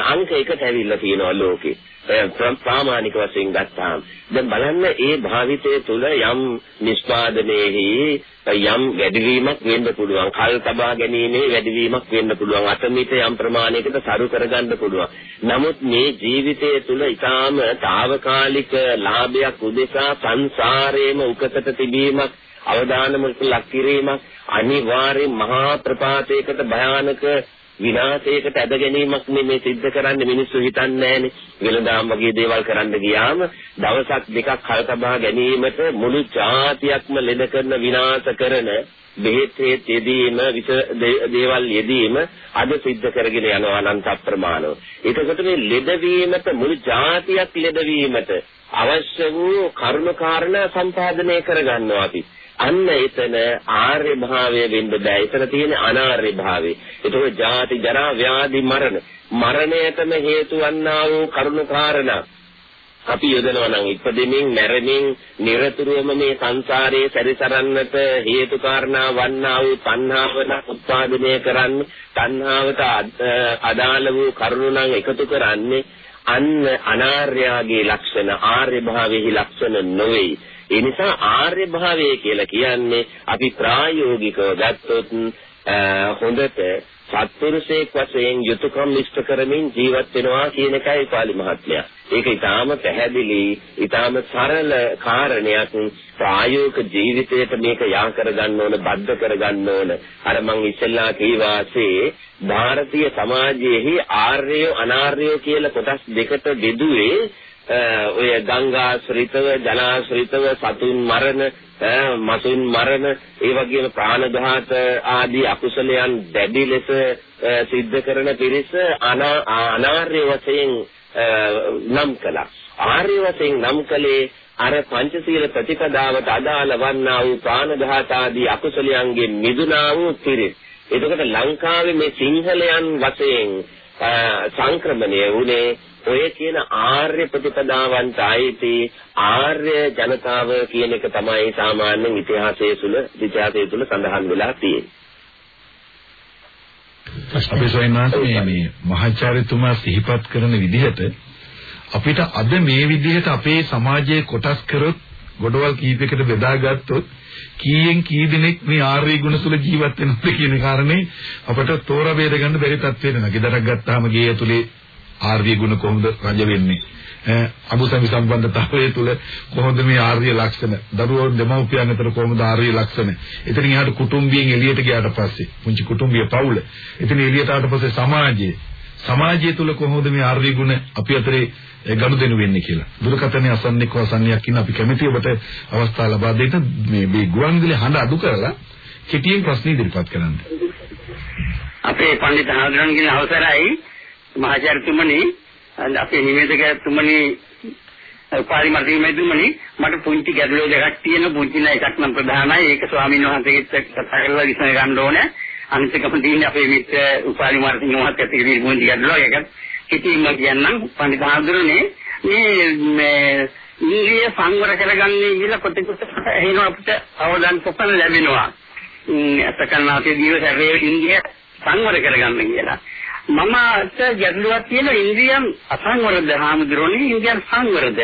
අංක එකට ඇවිල්ලා තියෙනවා ලෝකේ ප්‍රාමාණික වශයෙන් ගත්තාම දැන් බලන්න ඒ භාවිතය තුළ යම් නිෂ්පාදනයේහි යම් වැඩිවීමක් වෙන්න පුළුවන් කල් තබා ගැනීමේ වැඩිවීමක් වෙන්න පුළුවන් අතමිත යම් ප්‍රමාණයකට සරු කරගන්න පුළුවන් නමුත් මේ ජීවිතය තුළ ඊටාම తాවකාලික ලාභයක් උදෙසා සංසාරේම උකසට තිබීමක් අවදානමකට ලක් කිරීමක් අනිවාර්ය මහා ප්‍රපාතයකට භයානක විනාශයකට ඇද ගැනීමක් නෙමේ සිද්ධ කරන්නේ මිනිස්සු හිතන්නේ නැහනේ වෙලඳාම් වගේ දේවල් කරන්න ගියාම දවසක් දෙකක් කල්තබා ගැනීමට මුළු ජාතියක්ම ලෙඩ කරන විනාශ කරන බෙහෙත් හේත් යෙදීම විස දේවල් යෙදීම අද සිද්ධ කරගෙන යනවා අනන්ත අප්‍රමාණව. ඒකකට මේ ලෙඩවීමට මුළු ජාතියක් ලෙඩවීමට අවශ්‍ය වූ කරුණු කාරණා සම්පාදනය කරගන්නවා අපි. අන්න එතන ආර්ය භාවය වෙන්න බෑ. එතන තියෙන අනාර්ය භාවය. ඒතකොට ජාති ජරා ව්‍යාධි මරණ මරණයටම හේතු වන්නා වූ කරුණු කාරණා අපි යොදනවා නම් ඉපදෙමින් මැරෙමින් නිරතුරුවම මේ සංසාරයේ සැරිසරන්නට හේතු කාරණා වන්නා වූ තණ්හාව උත්පාදනය කරන්නේ තණ්හාවට අදාළ වූ කරුණු නම් එකතු කරන්නේ අන්න අනාර්යගේ ලක්ෂණ ආර්ය භාවයේ ලක්ෂණ නොවේ ඒ නිසා ආර්ය භාවය කියලා කියන්නේ අපි ප්‍රායෝගිකව ගත්තොත් හොඳට සත්පුරුෂයෙක් වශයෙන් යුතුයකම් ඉෂ්ට කරමින් ජීවත් වෙනවා කියන එකයි පාලි මහත්මයා. ඒක ඊටාම පැහැදිලි, ඊටාම සරල කාරණයක් ප්‍රායෝගික ජීවිතයට මේක යා කරගන්න ඕන, බද්ධ කරගන්න ඕන. අර මං ඉස්සෙල්ලා කීවාසේ ಭಾರತೀಯ සමාජයේහි ආර්යය අනාර්යය කියලා කොටස් දෙකට බෙදුවේ ඔය ගංගාශ්‍රිතව ජලාශ්‍රිතව සතුන් මරණ මසුන් මරණ ඒ වගේම ප්‍රාණඝාත ආදී අකුසලයන් දැඩි ලෙස සිද්ධ කරන පිරිස අනාර්ය වශයෙන් නම් කළා. ආර්ය වශයෙන් නම් කළේ අර පංචශීල ප්‍රතිපදාවට අදාළ වන්නා වූ ප්‍රාණඝාත ආදී අකුසලයන්ගෙන් මිදුණා වූ පිරිස. එතකොට ලංකාවේ මේ සිංහලයන් වශයෙන් සංක්‍රමණය වුණේ ඔය කියන ආර්ය ප්‍රතිපදාවන්ට ආйти ආර්ය ජනතාව කියන එක තමයි සාමාන්‍යයෙන් ඉතිහාසයේ තුල ඉතිහාසයේ තුල සඳහන් වෙලා තියෙන්නේ. අපි සොයනස් මේ මේ මහාචාර්යතුමා සිහිපත් කරන විදිහට අපිට අද මේ විදිහට අපේ සමාජයේ කොටස් කරොත් ගොඩවල් කීපයකට බෙදාගත්තොත් කීයෙන් කී දෙනෙක් මේ ආර්ය ගුණ තුල ජීවත් වෙනවද කියන කාරණේ අපට තෝරා බේර ගන්න බැරි තත්ත්වෙ වෙනවා. ගෙදරක් ගත්තාම ගේ ඇතුලේ ආර්ය ගුණ කොහොමද රජ වෙන්නේ? අමුසමි සම්බන්ධතාවය තුළ කොහොමද මේ ආර්ය ලක්ෂණ දරුවෝ දෙමව්පියන් අතර කොහොමද ආර්ය ලක්ෂණ එතනින් එහාට කුටුම්බියෙන් එළියට ගියාට පස්සේ පුංචි කුටුම්බිය පවුල එතන එළියට ආවට පස්සේ සමාජයේ සමාජය තුළ කොහොමද මේ ආර්ය ගුණ අපි අතරේ ගනුදෙනු වෙන්නේ කියලා. දුරකථනයේ අසන්නෙක් වසන්නියක් ඉන්න අපි කැමැති ඔබට අවස්ථාව ලබා දෙන්න මේ මේ ගුවන්විදුලි හඬ අඩු කරලා කෙටියෙන් ප්‍රශ්න ඉදිරිපත් කරන්න. අපේ පඬිත් හාමුදුරන්ගේ අවසරයි මහාචාර්යතුමනි අපේ නිවේදකතුමනි උපාලි මර්ධිමේතුමනි මට පුංචි ගැටලුව දෙකක් තියෙන පුංචි නෑ එකක් නම් ප්‍රධානයි. ඒක ස්වාමීන් වහන්සේගෙත් කතා කරලා විසඳ ගන්න ඕනේ. අනිත් එකම තියෙන්නේ අපේ මිත්‍ර උපාලි මර්ධිම මහත්තයාත් එක්ක පුංචි ගැටලුවක්. ඒකත් කිතිම කියන්නම් පඬිත් හාමුදුරනේ. මේ ඉන්ද්‍රිය සංවර කරගන්නේ කියලා කොටෙකුට එනවා අපිට අවදාන සපන ලැබෙනවා. අතකනාතේ දිව සැරේ ඉන්දිය සංවර කරගන්න කියලා. මමට ගැටලුවක් තියෙන ඉන්දියන් අසංවරද හාමුදුරනේ ඉන්දියන් සංවරද.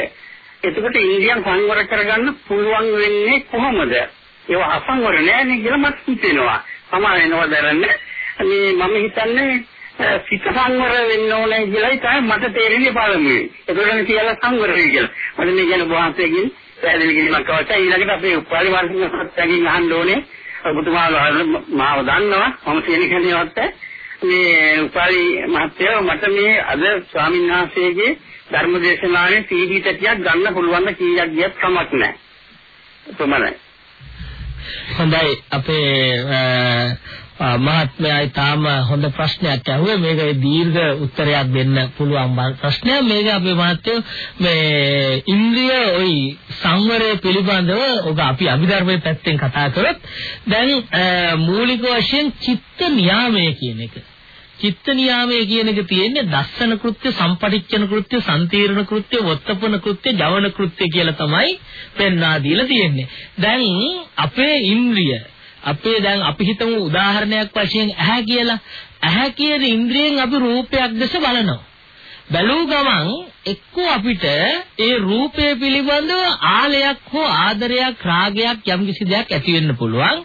එතකොට ඉන්දියන් සංවර කරගන්න පුළුවන් වෙන්නේ කොහොමද? ඒව අසංවර නෑනේ කියලා මට හිතෙනවා. සමහර වෙනවා දරන්නේ මේ මම හිතන්නේ සිත සංවර වෙන්න ඕනේ කියලායි තමයි මට තේරෙන්නේ පළමුවේ. ඒකෝරනේ කියලා සංවර වෙයි කියලා. මට මේ කියන වහන්සේගෙන් පැහැදිලි කිරීමක් අවශ්‍යයි. ඊළඟට අපේ උපාලි වර්ෂික සත්‍යයෙන් අහන්න ඕනේ. ඔබතුමාලා මාව දන්නවා. මම කියන කෙනෙක්වත් මේ උපාලි මහත්තයා මට මේ අද ස්වාමීන් වහන්සේගේ ධර්මදේශනාවේ CD තැටියක් ගන්න පුළුවන් කීයක් ගියත් කමක් නැහැ. ප්‍රමාණයි. හොඳයි අපේ මහත්මයායි තාම හොඳ ප්‍රශ්නයක් ඇහුවේ. මේක දීර්ඝ උත්තරයක් දෙන්න පුළුවන් ප්‍රශ්නයක් මේක අපේ මහත්මයෝ මේ ඉන්ද්‍රිය ওই සංවරය පිළිබඳව ඔබ අපි අභිධර්මයේ පැත්තෙන් කතා කරොත් දැන් මූලික වශයෙන් චිත්ත නියාමය කියන එක. චිත්ත නියාමයේ කියන එක තියෙන්නේ දස්සන කෘත්‍ය, සම්පටිච්ඡන කෘත්‍ය, සම්තීර්ණ කෘත්‍ය, වොත්තපන කෘත්‍ය, ජවන කෘත්‍ය කියලා තමයි පෙන්වා දීලා තියෙන්නේ. දැන් අපේ ඉන්ද්‍රිය අපේ දැන් අපි හිතමු උදාහරණයක් වශයෙන් ඇහැ කියලා. ඇහැ කියන ඉන්ද්‍රියෙන් අපි රූපයක් දැස බලනවා. බැලූ ගමන් එක්කෝ අපිට ඒ රූපය පිළිබඳව ආලයක් හෝ ආදරයක් රාගයක් යම්කිසි දෙයක් ඇති වෙන්න පුළුවන්.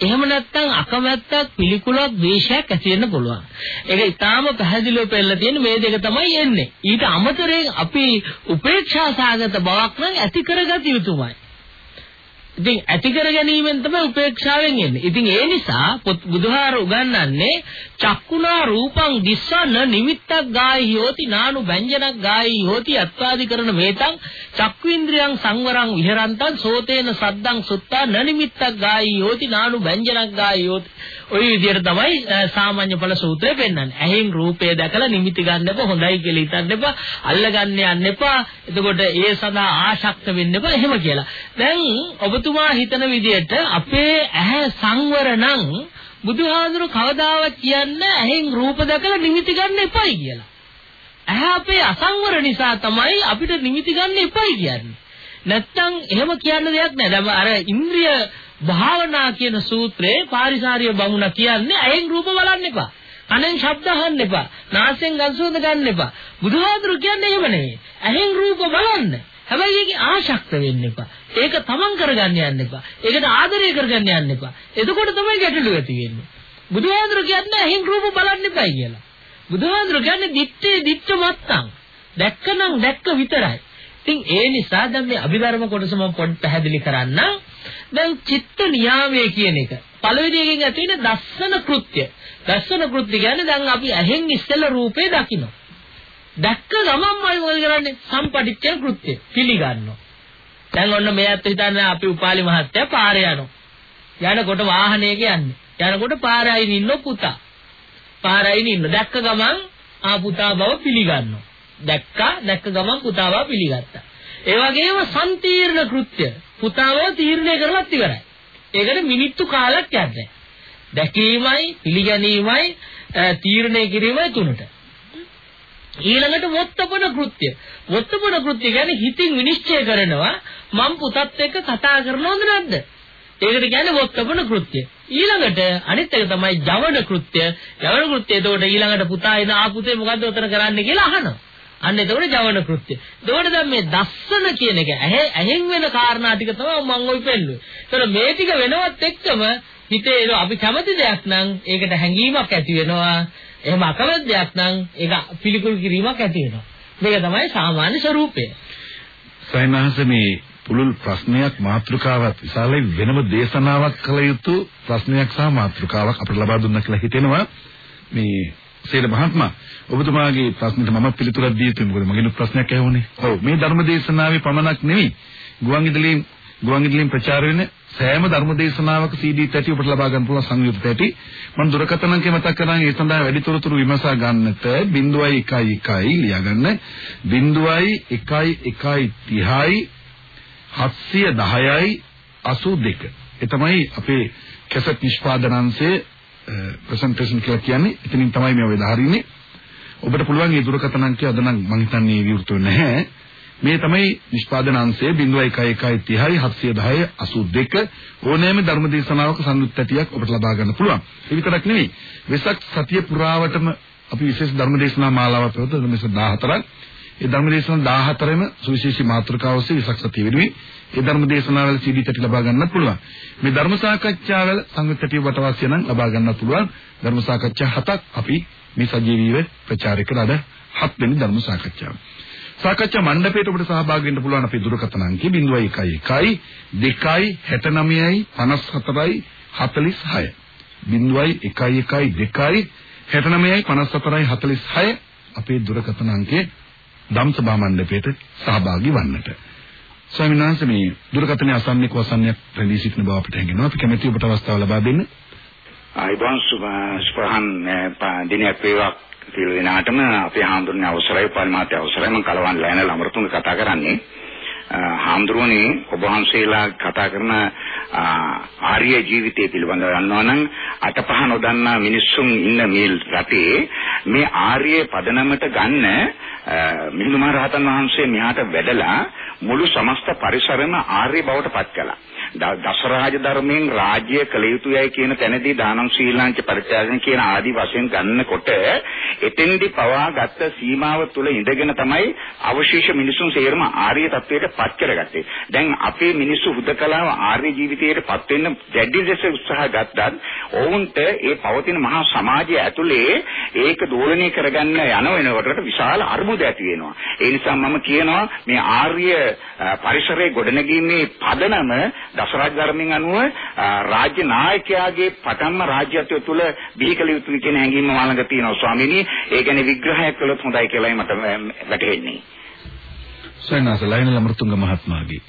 එහෙම නැත්නම් අකමැත්තක් පිළිකුලක් ද්වේෂයක් ඇති වෙන්න පුළුවන්. ඒක ඊටාම පැහැදිලිව පෙන්නලා තියෙන මේ දෙක තමයි එන්නේ. ඊට අමතරයෙන් අපි උපේක්ෂා සාගත බවක් නම් ඇති කරගත යුතුමයි. ඉතින් ඇති කර ගැනීමෙන් තමයි උපේක්ෂාවෙන් එන්නේ. ඉතින් ඒ නිසා බුදුහාර උගන්වන්නේ චක්කුණා රූපං දිස්සන නිමිත්තක් ගායි හෝති නානු ව්‍යංජනක් ගායි හෝති අත්වාදි කරන මේතං චක්කුඉන්ද්‍රියං සංවරං විහෙරන්තං සෝතේන සද්දං සුත්තා න නිමිත්තක් ගායි හෝති නානු ව්‍යංජනක් ගායි හෝති ওই විදිහට තමයි සාමාන්‍ය ඵල සූත්‍රය පෙන්වන්නේ. ඇහෙන් රූපය දැකලා නිමිති ගන්න එපා හොඳයි කියලා හිතන්න එපා අල්ලගන්න යන්න එපා. එතකොට ඒ සඳහා ආශක්ත වෙන්න එපා එහෙම කියලා. දැන් ඔබතුමා හිතන විදිහට අපේ ඇහැ සංවර නම් බුදුහාඳුරු කවදාවත් කියන්නේ ඇහෙන් රූප දැකලා නිමිති ගන්න එපයි කියලා. ඇහැ අපේ අසංවර නිසා තමයි අපිට නිමිති ගන්න එපයි කියන්නේ. නැත්තම් එහෙම කියන්න දෙයක් නෑ. දැන් අර ඉන්ද්‍රිය භාවනා කියන සූත්‍රයේ පාරිසාරිය බමුණ කියන්නේ ඇහෙන් රූප බලන්න එපා. කනෙන් ශබ්ද අහන්න එපා. නාසයෙන් ගඳ සුවඳ ගන්න එපා. බුදුහාඳුරු කියන්නේ එහෙම නෙවෙයි. ඇහෙන් රූප බලන්න. හැබැයි ඒකේ ආශක්ත වෙන්න එපා. ඒක තමන් කරගන්න යන්න එපා. ඒකට ආදරය කරගන්න යන්න එපා. එතකොට තමයි ගැටලුව ඇති වෙන්නේ. බුදුහාඳුර කියන්නේ ඇහෙන් රූප බලන්න එපයි කියලා. බුදුහාඳුර කියන්නේ දිත්තේ දිත්ත මත්තං. දැක්කනම් දැක්ක විතරයි. ඉතින් ඒ නිසා දැන් මේ අභිධර්ම කොටස මම පොඩ්ඩ පැහැදිලි කරන්නම්. දැන් චිත්ත නියාමය කියන එක පළවෙනි එකෙන් ඇති වෙන දස්සන කෘත්‍ය. දස්සන කෘත්‍ය කියන්නේ දැන් අපි ඇහෙන් ඉස්සෙල්ලා රූපේ දකිනවා. දැක්ක ගමන්මයි මොකද කරන්නේ? සම්පටිච්ඡන කෘත්‍ය පිළිගන්නවා. දැන් ඔන්න මේ අත් හිතන්නේ අපි උපාලි මහත්තයා පාරේ යනවා. යනකොට වාහනයක යන්නේ. යනකොට පාරයින් ඉන්න පුතා. පාරයින් ඉන්න. දැක්ක ගමන් ආ පුතා බව පිළිගන්නවා. දැක්කා දැක්ක ගමන් පුතා බව පිළිගත්තා. ඒ වගේම සම්තිර්ණ කෘත්‍ය පුතාව තීරණය කරලත් ඉවරයි. ඒකට මිනිත්තු කාලයක් යන්නේ. දැකීමයි පිළිගැනීමයි තීරණය කිරීමයි තුනට. ඊළඟට වොත්තපන කෘත්‍ය. වොත්තපන කෘත්‍ය කියන්නේ හිතින් විනිශ්චය කරනවා මම පුතත් එක්ක කතා කරනවද නැද්ද? ඒකට කියන්නේ වොත්තපන කෘත්‍ය. ඊළඟට අනිත් එක තමයි ජවන කෘත්‍ය. ජවන කෘත්‍ය එතකොට ඊළඟට පුතා එන ආ පුතේ මොකද්ද උතන කරන්න කියලා අහනවා. අන්න එතකොට ජවන කෘත්‍ය. එතකොට දැන් මේ දස්සන කියන එක ඇහෙන් වෙන කාරණා ටික තමයි මම ඔය පෙන්නුවේ. ඒතකොට මේ ටික වෙනවත් එක්කම හිතේ අපි කැමති දෙයක් නම් ඒකට හැඟීමක් ඇති වෙනවා. එහෙම අකමැති දෙයක් නම් ඒක පිළිකුල් කිරීමක් ඇති වෙනවා. මේක තමයි සාමාන්‍ය ස්වરૂපය. සයනහස මේ පුළුල් ප්‍රශ්නයක් මාතෘකාවක් විශාලයි වෙනම දේශනාවක් කළ යුතු ප්‍රශ්නයක් සහ මාතෘකාවක් අපිට ලබා දුන්නා කියලා හිතෙනවා. මේ සේල මහත්මයා ඔබතුමාගේ ප්‍රශ්නෙට මම පිළිතුරක් දී යුතුයි මොකද මගේ ප්‍රශ්නයක් ඇහුනේ. ඔව් මේ ධර්ම දේශනාවේ පමණක් නෙවෙයි ගුවන් විදුලියෙන් ගුවන් විදුලියෙන් ප්‍රචාර වෙන සෑම ධර්ම දේශනාවක CD තැටි ඔබට ලබා ගන්න පුළුවන් සංයුක්ත තැටි මම දුරකථන අංකය මතක් කරන් ඒ සඳහා වැඩිතොරතුරු විමසා ගන්නට 0.11 ලියා ගන්න 0.1130යි 710යි 82 ඒ තමයි අපේ කැසට් නිෂ්පාදනාංශයේ ප්‍රසන්ටේෂන් කියලා කියන්නේ. එතනින් තමයි මේ ඔය දහරින්නේ ඔබට පුළුවන් මේ දුරකථන අංකය අද නම් මම හිතන්නේ විවෘත නැහැ. මේ තමයි නිෂ්පාදන අංශය 011130 710 82 ඕනෑම ධර්ම දේශනාවක සංයුක්තතියක් ඔබට ලබා ගන්න පුළුවන්. ඒ විතරක් නෙවෙයි. වෙසක් සතිය පුරාවටම අපි විශේෂ ධර්ම දේශනා මාලාවක් පැවැත්වුවා මෙස 14ක්. ඒ ධර්ම දේශනා 14ම සුවිශේෂී මාතෘකාව ඔස්සේ වෙසක් සතිය වෙනුවෙන් ඒ ධර්ම දේශනාවල CD තැටි ලබා ගන්නත් පුළුවන්. මේ ධර්ම සාකච්ඡාවල සංයුක්තතිය වටවාසිය නම් ලබා ගන්නත් පුළුවන්. ධර්ම සාකච්ඡා හතක් අපි මේ සජීවීව ප්‍රචාරය කළ අද හත් වෙනි ධර්ම සාකච්ඡාව. සාකච්ඡා මණ්ඩපයට ඔබට සහභාගී වෙන්න පුළුවන් අපේ දුරකථන අංකය 0112 269යි 54යි 46 0112 69යි 54යි 46 අපේ දුරකථන අංකයේ ධම්සභා මණ්ඩපයට සහභාගී වන්නට. ස්වාමීන් වහන්සේ මේ දුරකථනයේ අසන්නක වසන්නයක් රැඳී සිටින බව අපිට හැඟෙනවා. අපි කැමැති ඔබට අවස්ථාව ලබා දෙන්න. ආයිබෝන් සුභහන් දිනයක් වේවා සියලු දෙනාටම අපේ හාමුදුරනේ අවසරයි පරිමාත්‍ය අවසරයි. මම කලවන් ලෑන ළමරතුංග කතා කරන්නේ. හාමුදුරනේ ඔබ වහන්සේලා කතා කරන ආර්ය ජීවිතය පිළිබඳව යනවා නම් අටපහ නොදන්නා මිනිස්සුන් ඉන්න මේ රටේ මේ ආර්ය පදනමට ගන්න මිහිඳු මහ රහතන් වහන්සේ මෙහාට වැඩලා මුළු සමස්ත පරිසරම ආර්ය බවට පත් කළා. දසරාජ ධර්මයෙන් රාජ්‍ය කළ යුතුයයි කියන තැනදී දානම් ශ්‍රී ලාංක පරිත්‍යාගන කියන ආදි වශයෙන් ගන්නකොට එතෙන්දි පවා ගත්ත සීමාව තුළ ඉඳගෙන තමයි අවශේෂ මිනිසුන් සේරම ආර්ය තත්වයට පත් කරගත්තේ. දැන් අපේ මිනිස්සු හුදකලාව ආර්ය ජීවිතයට පත් වෙන්න දැඩි ලෙස උත්සාහ ගත්තත් ඔවුන්ට ඒ පවතින මහා සමාජය ඇතුලේ ඒක දෝලණය කරගන්න යන වෙනකොට විශාල අර්බුද ඇති වෙනවා. ඒ නිසා මම කියනවා මේ ආර්ය පරිසරයේ ගොඩනැගීමේ පදනම දසරාජ ධර්මයෙන් අනුව රාජ්‍ය නායකයාගේ පටන්ම රාජ්‍යත්වය තුළ බිහිකල යුතුයි කියන හැඟීම මා ළඟ තියෙනවා ස්වාමීනි. ඒ කියන්නේ විග්‍රහයක් කළොත් හොඳයි කියලායි මට වැටහෙන්නේ. සයන්ස ලයිනල අමරතුංග මහත්මයාගේ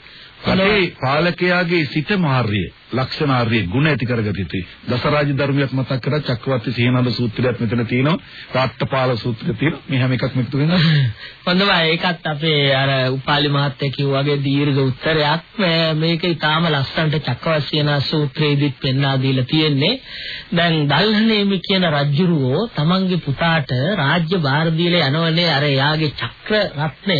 අපේ පාලකයාගේ සිත මාර්ගය. ලක්ෂණ ආර්ය ගුණ ඇති කරගත යුතුයි. දසරාජ ධර්මියක් මතක් කරා චක්‍රවර්ති සීනන්ද සූත්‍රයත් මෙතන තියෙනවා. රාත්‍රපාල සූත්‍රය තියෙනවා. මේ හැම එකක්ම එකතු වෙනවා. හොඳයි ඒකත් අපේ අර උපාලි මහත්තයා කිව්වාගේ දීර්ඝ උත්තරයක්. මේක ඊටාම ලස්සනට චක්‍රවර්ති සීනන්ද සූත්‍රයේදීත් පෙන්වා දීලා තියෙන්නේ. දැන් දල්හනේමි කියන රජුරෝ තමන්ගේ පුතාට රාජ්‍ය භාර දීලා යනවනේ අර එයාගේ චක්‍ර රත්නය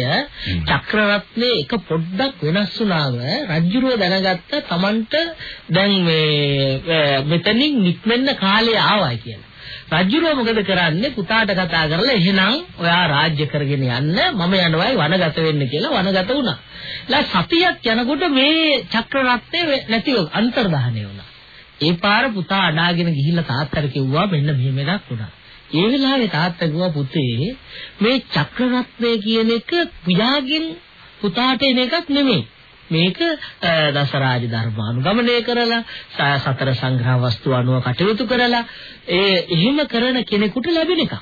චක්‍ර රත්නේ එක පොඩ්ඩක් වෙනස් වුණාම රජුරෝ දැනගත්ත තමන්ට දැන් මේ මෙතනින් නික්මෙන්න කාලය ආවයි කියලා. රජුරෝ මොකද කරන්නේ පුතාට කතා කරලා එහෙනම් ඔයා රාජ්‍ය කරගෙන යන්න මම යනවායි වනගත වෙන්න කියලා වනගත වුණා. ලා සතියක් යනකොට මේ චක්‍රරත්නේ නැතිව අන්තර්ධානය වුණා. ඒ පාර පුතා අඩාගෙන ගිහිල්ලා තාත්තට කිව්වා මෙන්න මෙහෙම එකක් වුණා. ඒ වෙලාවේ තාත්තා කිව්වා පුතේ මේ චක්‍රරත්නය කියන එක පියාගෙන් පුතාට එන එකක් නෙමෙයි. මේක දසරාජ ධර්මානුගමනය කරලා සතර සංග්‍රහ වස්තු අනුව කටයුතු කරලා ඒ එහෙම කරන කෙනෙකුට ලැබෙන එකක්.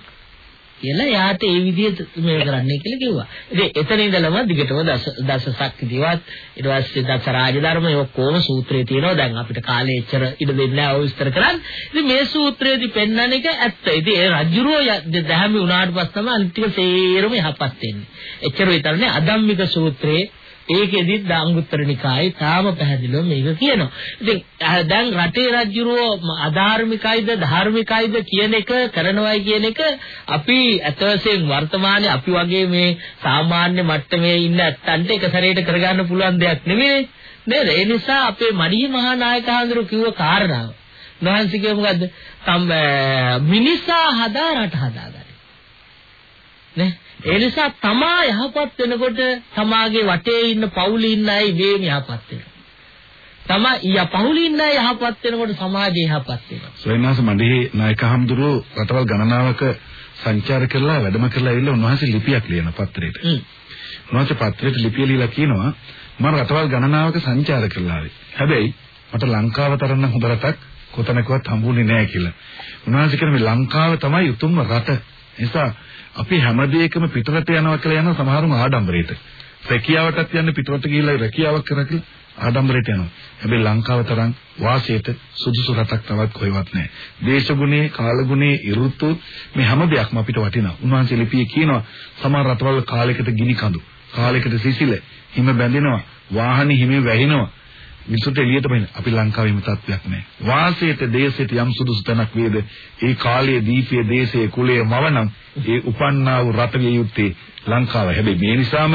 කියලා යාට ඒ විදිහට මේ කරන්නේ කියලා කිව්වා. ඉතින් එතන ඉඳලම දිගටම දස දසසක් දිවත් ඊට පස්සේ දස රාජධර්මයේ ඔක්කොම සූත්‍රයේ තියෙනවා. දැන් අපිට කාලේ එච්චර ඉඩ දෙන්නේ නැහැ ඔය විස්තර කරන්න. ඉතින් මේ සූත්‍රයේදී පෙන්වන එක ඇත්ත. ඉතින් ඒ රජුරෝ දැහැමි වුණාට පස්සේ තමයි අන්තිම සේරම යහපත් වෙන්නේ. එච්චර විතරනේ අදම්මික සූත්‍රයේ ඒකෙදිත් දාංගුත්තර නිකායේ තාම පැහැදිලිව මේක කියනවා. ඉතින් දැන් රටේ රජුරෝ අධාර්මිකයිද ධාර්මිකයිද කියන එක කරනවයි කියන එක අපි අතවසෙන් වර්තමානයේ අපි වගේ මේ සාමාන්‍ය මට්ටමේ ඉන්න ඇත්තන්ට එක සැරේට කරගන්න පුළුවන් දෙයක් නෙමෙයි නේද? ඒ නිසා අපේ මඩිය මහා නායක හඳුරු කිව්ව කාරණාව. නොහන්සි කිව්ව මොකද්ද? තම මිනිසා හදා රට හදාගන්න. නේ? ඒ නිසා තමා යහපත් වෙනකොට තමාගේ වටේ ඉන්න පවුලේ ඉන්න අය වේම යහපත් වෙනවා. තමා ඊය පවුලේ ඉන්න අය යහපත් වෙනකොට සමාජය යහපත් වෙනවා. සොයනාස මණ්ඩේ නායක හම්දුරු රටවල් ගණනාවක සංචාර කරලා වැඩම කරලා ඇවිල්ලා උන්වහන්සේ ලිපියක් ලියන පත්‍රයට. උන්වහන්සේ පත්‍රයට ලිපිය ලියලා කියනවා මම රටවල් ගණනාවක සංචාර කළා. හැබැයි මට ලංකාව තරම් හොඳ රටක් කොතනකවත් හම්බුනේ නැහැ කියලා. උන්වහන්සේ කියන මේ ලංකාව තමයි උතුම්ම රට. නිසා අපි හැම දෙයකම පිටරට යනවා කියලා යන සමහරුම ආඩම්බරයට. රැකියාවටත් යන්නේ පිටරට ගිහිල්ලා රැකියාවක් කරලා කියලා ආඩම්බරයට යනවා. හැබැයි ලංකාව තරම් වාසයට සුදුසු රටක් තවත් කොහෙවත් නැහැ. දේශගුණේ, කාලගුණේ, ඍතු මේ හැම දෙයක්ම අපිට වටිනවා. උන්වහන්සේ ලිපියේ කියනවා සමහර රටවල කාලයකට ගිනි කඳු, කාලයකට සිසිල, හිම බැඳෙනවා, වාහනේ හිමේ වැහිනවා. මිනිසුන්ට එළියට බහින අපි ලංකාවේ එහෙම තත්ත්වයක් නැහැ. වාසයට දේශයට යම් සුදුසු තැනක් වේද ඒ කාලයේ දීපයේ දේශයේ කුලයේ මවනම් ඒ උපන්නා වූ රට විය යුත්තේ ලංකාව. හැබැයි මේ නිසාම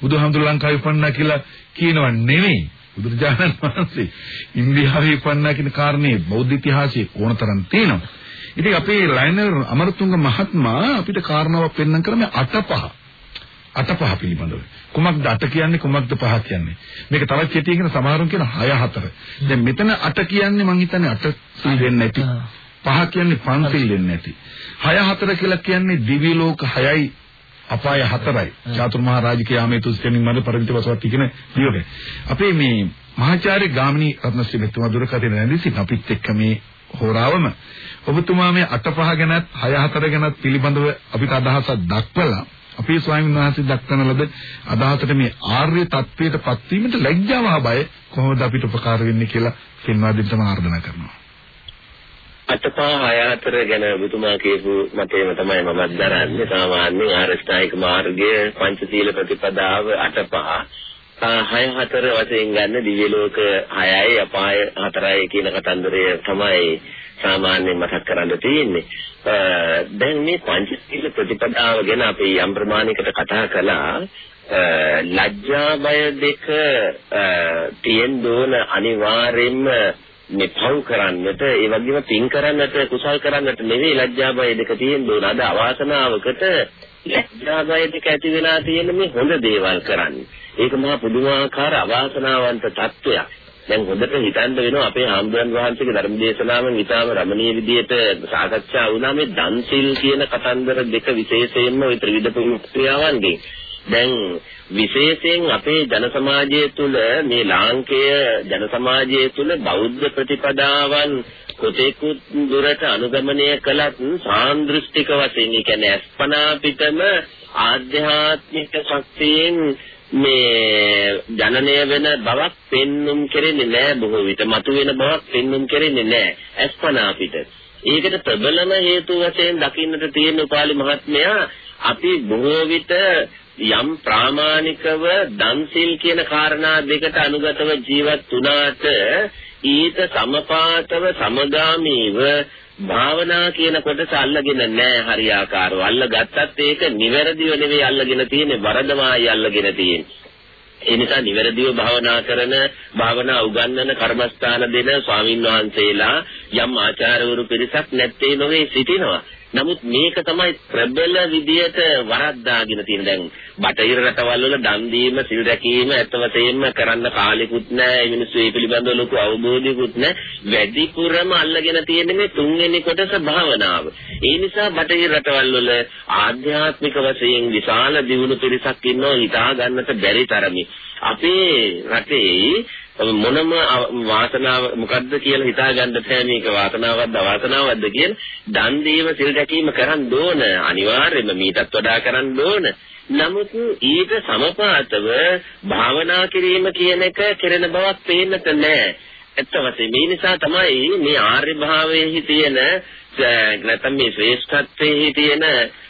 බුදුහාමුදුර ලංකාවේ ඉපන්නා කියලා කියනව නෙමෙයි. බුදුරජාණන් වහන්සේ ඉන්දියාවේ ඉපන්නා කියන කාරණේ බෞද්ධ ඉතිහාසයේ ඕනතරම් තියෙනවා. ඉතින් අපේ ලයනර් අමරතුංග මහත්මයා අපිට කාරණාවක් පෙන්වන්න කරන්නේ අටපහ. අටපහ පිළිබඳව. කුමක්ද අට කියන්නේ කුමක්ද පහ කියන්නේ? මේක තවත් කෙටි කියන සමහරුන් කියන 6 4. දැන් මෙතන අට කියන්නේ මං හිතන්නේ අට සිල් වෙන්නේ නැති. පහ කියන්නේ පන්සිල් වෙන්නේ නැති. 6 4 කියලා කියන්නේ දිව්‍ය ලෝක 6යි අපාය 4යි. චාතුර්මහා රාජික යාමේ තුස්කෙනින් මද පරිවිත වසවත් කියන දියෝගේ. අපේ මේ මහාචාර්ය ගාමිණී රත්නශ්‍රී මෙතුමා දුරකථන නැඳිසි අපිත් එක්ක මේ හෝරාවම ඔබතුමා මේ අට පහ ගැනත් හය හතර ගැනත් පිළිබඳව අපිට අදහසක් දක්වලා අපේ ස්වාමීන් වහන්සේ දක්වන ලද අදහසට මේ ආර්ය තත්වයට පත්වීමට ලැජ්ජාව හා බය කොහොමද අපිට උපකාර වෙන්නේ කියලා පෙන්වා දෙන්න ආර්දනා කරනවා. අටපා හය හතර ගැන ඔබතුමා කියපු මතේම තමයි මමත් දරන්නේ. සාමාන්‍යයෙන් ආරෂ්ඨායික මාර්ගයේ පංචශීල ප්‍රතිපදාව අටපහ හය හතර වශයෙන් ගන්න දිව්‍ය ලෝක 6යි අපාය 4යි කියන කතන්දරය තමයි සාමාන්‍යයෙන් මතක් කරන්න තියෙන්නේ. දැන් මේ පංචශීල ප්‍රතිපදාව ගැන අපි යම් ප්‍රමාණයකට කතා කළා. ලැජ්ජා බය දෙක තියෙන්න ඕන අනිවාර්යෙන්ම මේ පව් කරන්නට ඒ වගේම පින් කරන්නට කුසල් කරන්නට නෙවෙයි ලැජ්ජා බය දෙක තියෙන්න ඕන. අද අවාසනාවකට ලැජ්ජා බය දෙක ඇති වෙලා තියෙන මේ හොඳ දේවල් කරන්නේ. ඒක මහා පුදුමාකාර අවාසනාවන්ත තත්ත්වයක්. දැන් හොඳට හිතන්න වෙනවා අපේ ආම්බුරන් වහන්සේගේ ධර්ම දේශනාවෙන් ඊටාම රමණීය විදියට සාකච්ඡා වුණා මේ දන්සිල් කියන කතන්දර දෙක විශේෂයෙන්ම ওই ත්‍රිවිධ ක්‍රියාවන්ගෙන්. දැන් විශේෂයෙන් අපේ ජන සමාජය තුළ මේ ලාංකේය ජන සමාජය තුළ බෞද්ධ ප්‍රතිපදාවන් කොතෙකුත් දුරට අනුගමනය කළත් සාන්දෘෂ්ටික වශයෙන් ඒ කියන්නේ අස්පනා පිටම ආධ්‍යාත්මික ශක්තියෙන් මේ ජනනය වෙන බවක් පෙන්눔 කෙරෙන්නේ නැහැ බොහෝ විට මතුවෙන බවක් පෙන්눔 කෙරෙන්නේ නැහැ අස්පනා පිට. ඒකට ප්‍රබලම හේතු වශයෙන් දකින්නට තියෙන උපාලි මහත්මයා අපි බොහෝ විට යම් ප්‍රාමාණිකව දන්සිල් කියන කාරණා දෙකට අනුගතව ජීවත් වුණාට ඊට සමපාතව සමගාමීව භාවනා කියන කොටස අල්ලගෙන නැහැ හරියාකාරව. අල්ලගත්තත් ඒක නිවැරදිව නෙවෙයි අල්ලගෙන තියෙන්නේ වරදමයි අල්ලගෙන තියෙන්නේ. ඒ නිසා නිවැරදිව භාවනා කරන භාවනා උගන්වන කර්මස්ථාන දෙන ස්වාමින් වහන්සේලා යම් ආචාර්යවරු පිරිසක් නැත්තේ නොවේ සිටිනවා. නමුත් මේක තමයි ප්‍රබල විදියට වරද්දාගෙන තියෙන. දැන් බටහිර රටවල් වල දන් දීම සිල් රැකීම ඇත්ත වශයෙන්ම කරන්න කාලෙකුත් නැහැ. ඒ මිනිස්සු ඒ පිළිබඳව ලොකු අවබෝධයකුත් නැහැ. වැඩිපුරම අල්ලගෙන තියෙන්නේ මේ තුන්වෙනි කොටස භාවනාව. ඒ නිසා බටහිර රටවල් වල ආධ්‍යාත්මික වශයෙන් විශාල දියුණු පිරිසක් ඉන්නවා. හිතා ගන්නට බැරි තරමේ අපේ රටේ මොනම වාසනාව මොකද්ද කියලා හිතා ගන්න බෑ මේක. වාසනාවක්ද අවාසනාවක්ද කියලා දන් දීම සිල් රැකීම කරන්න ඕන. අනිවාර්යයෙන්ම මීටත් වඩා කරන්න ඕන. නමුත් ඊට සමපාතව භාවනා කිරීම කියන එක කෙරෙන බවක් පේන්නට නැහැ ඇත්ත වශයෙන්ම මේ නිසා තමයි මේ ආර්ය භාවයේ තියෙන නැත්නම් මේ ශ්‍රේෂ්ඨත්වයේ තියෙන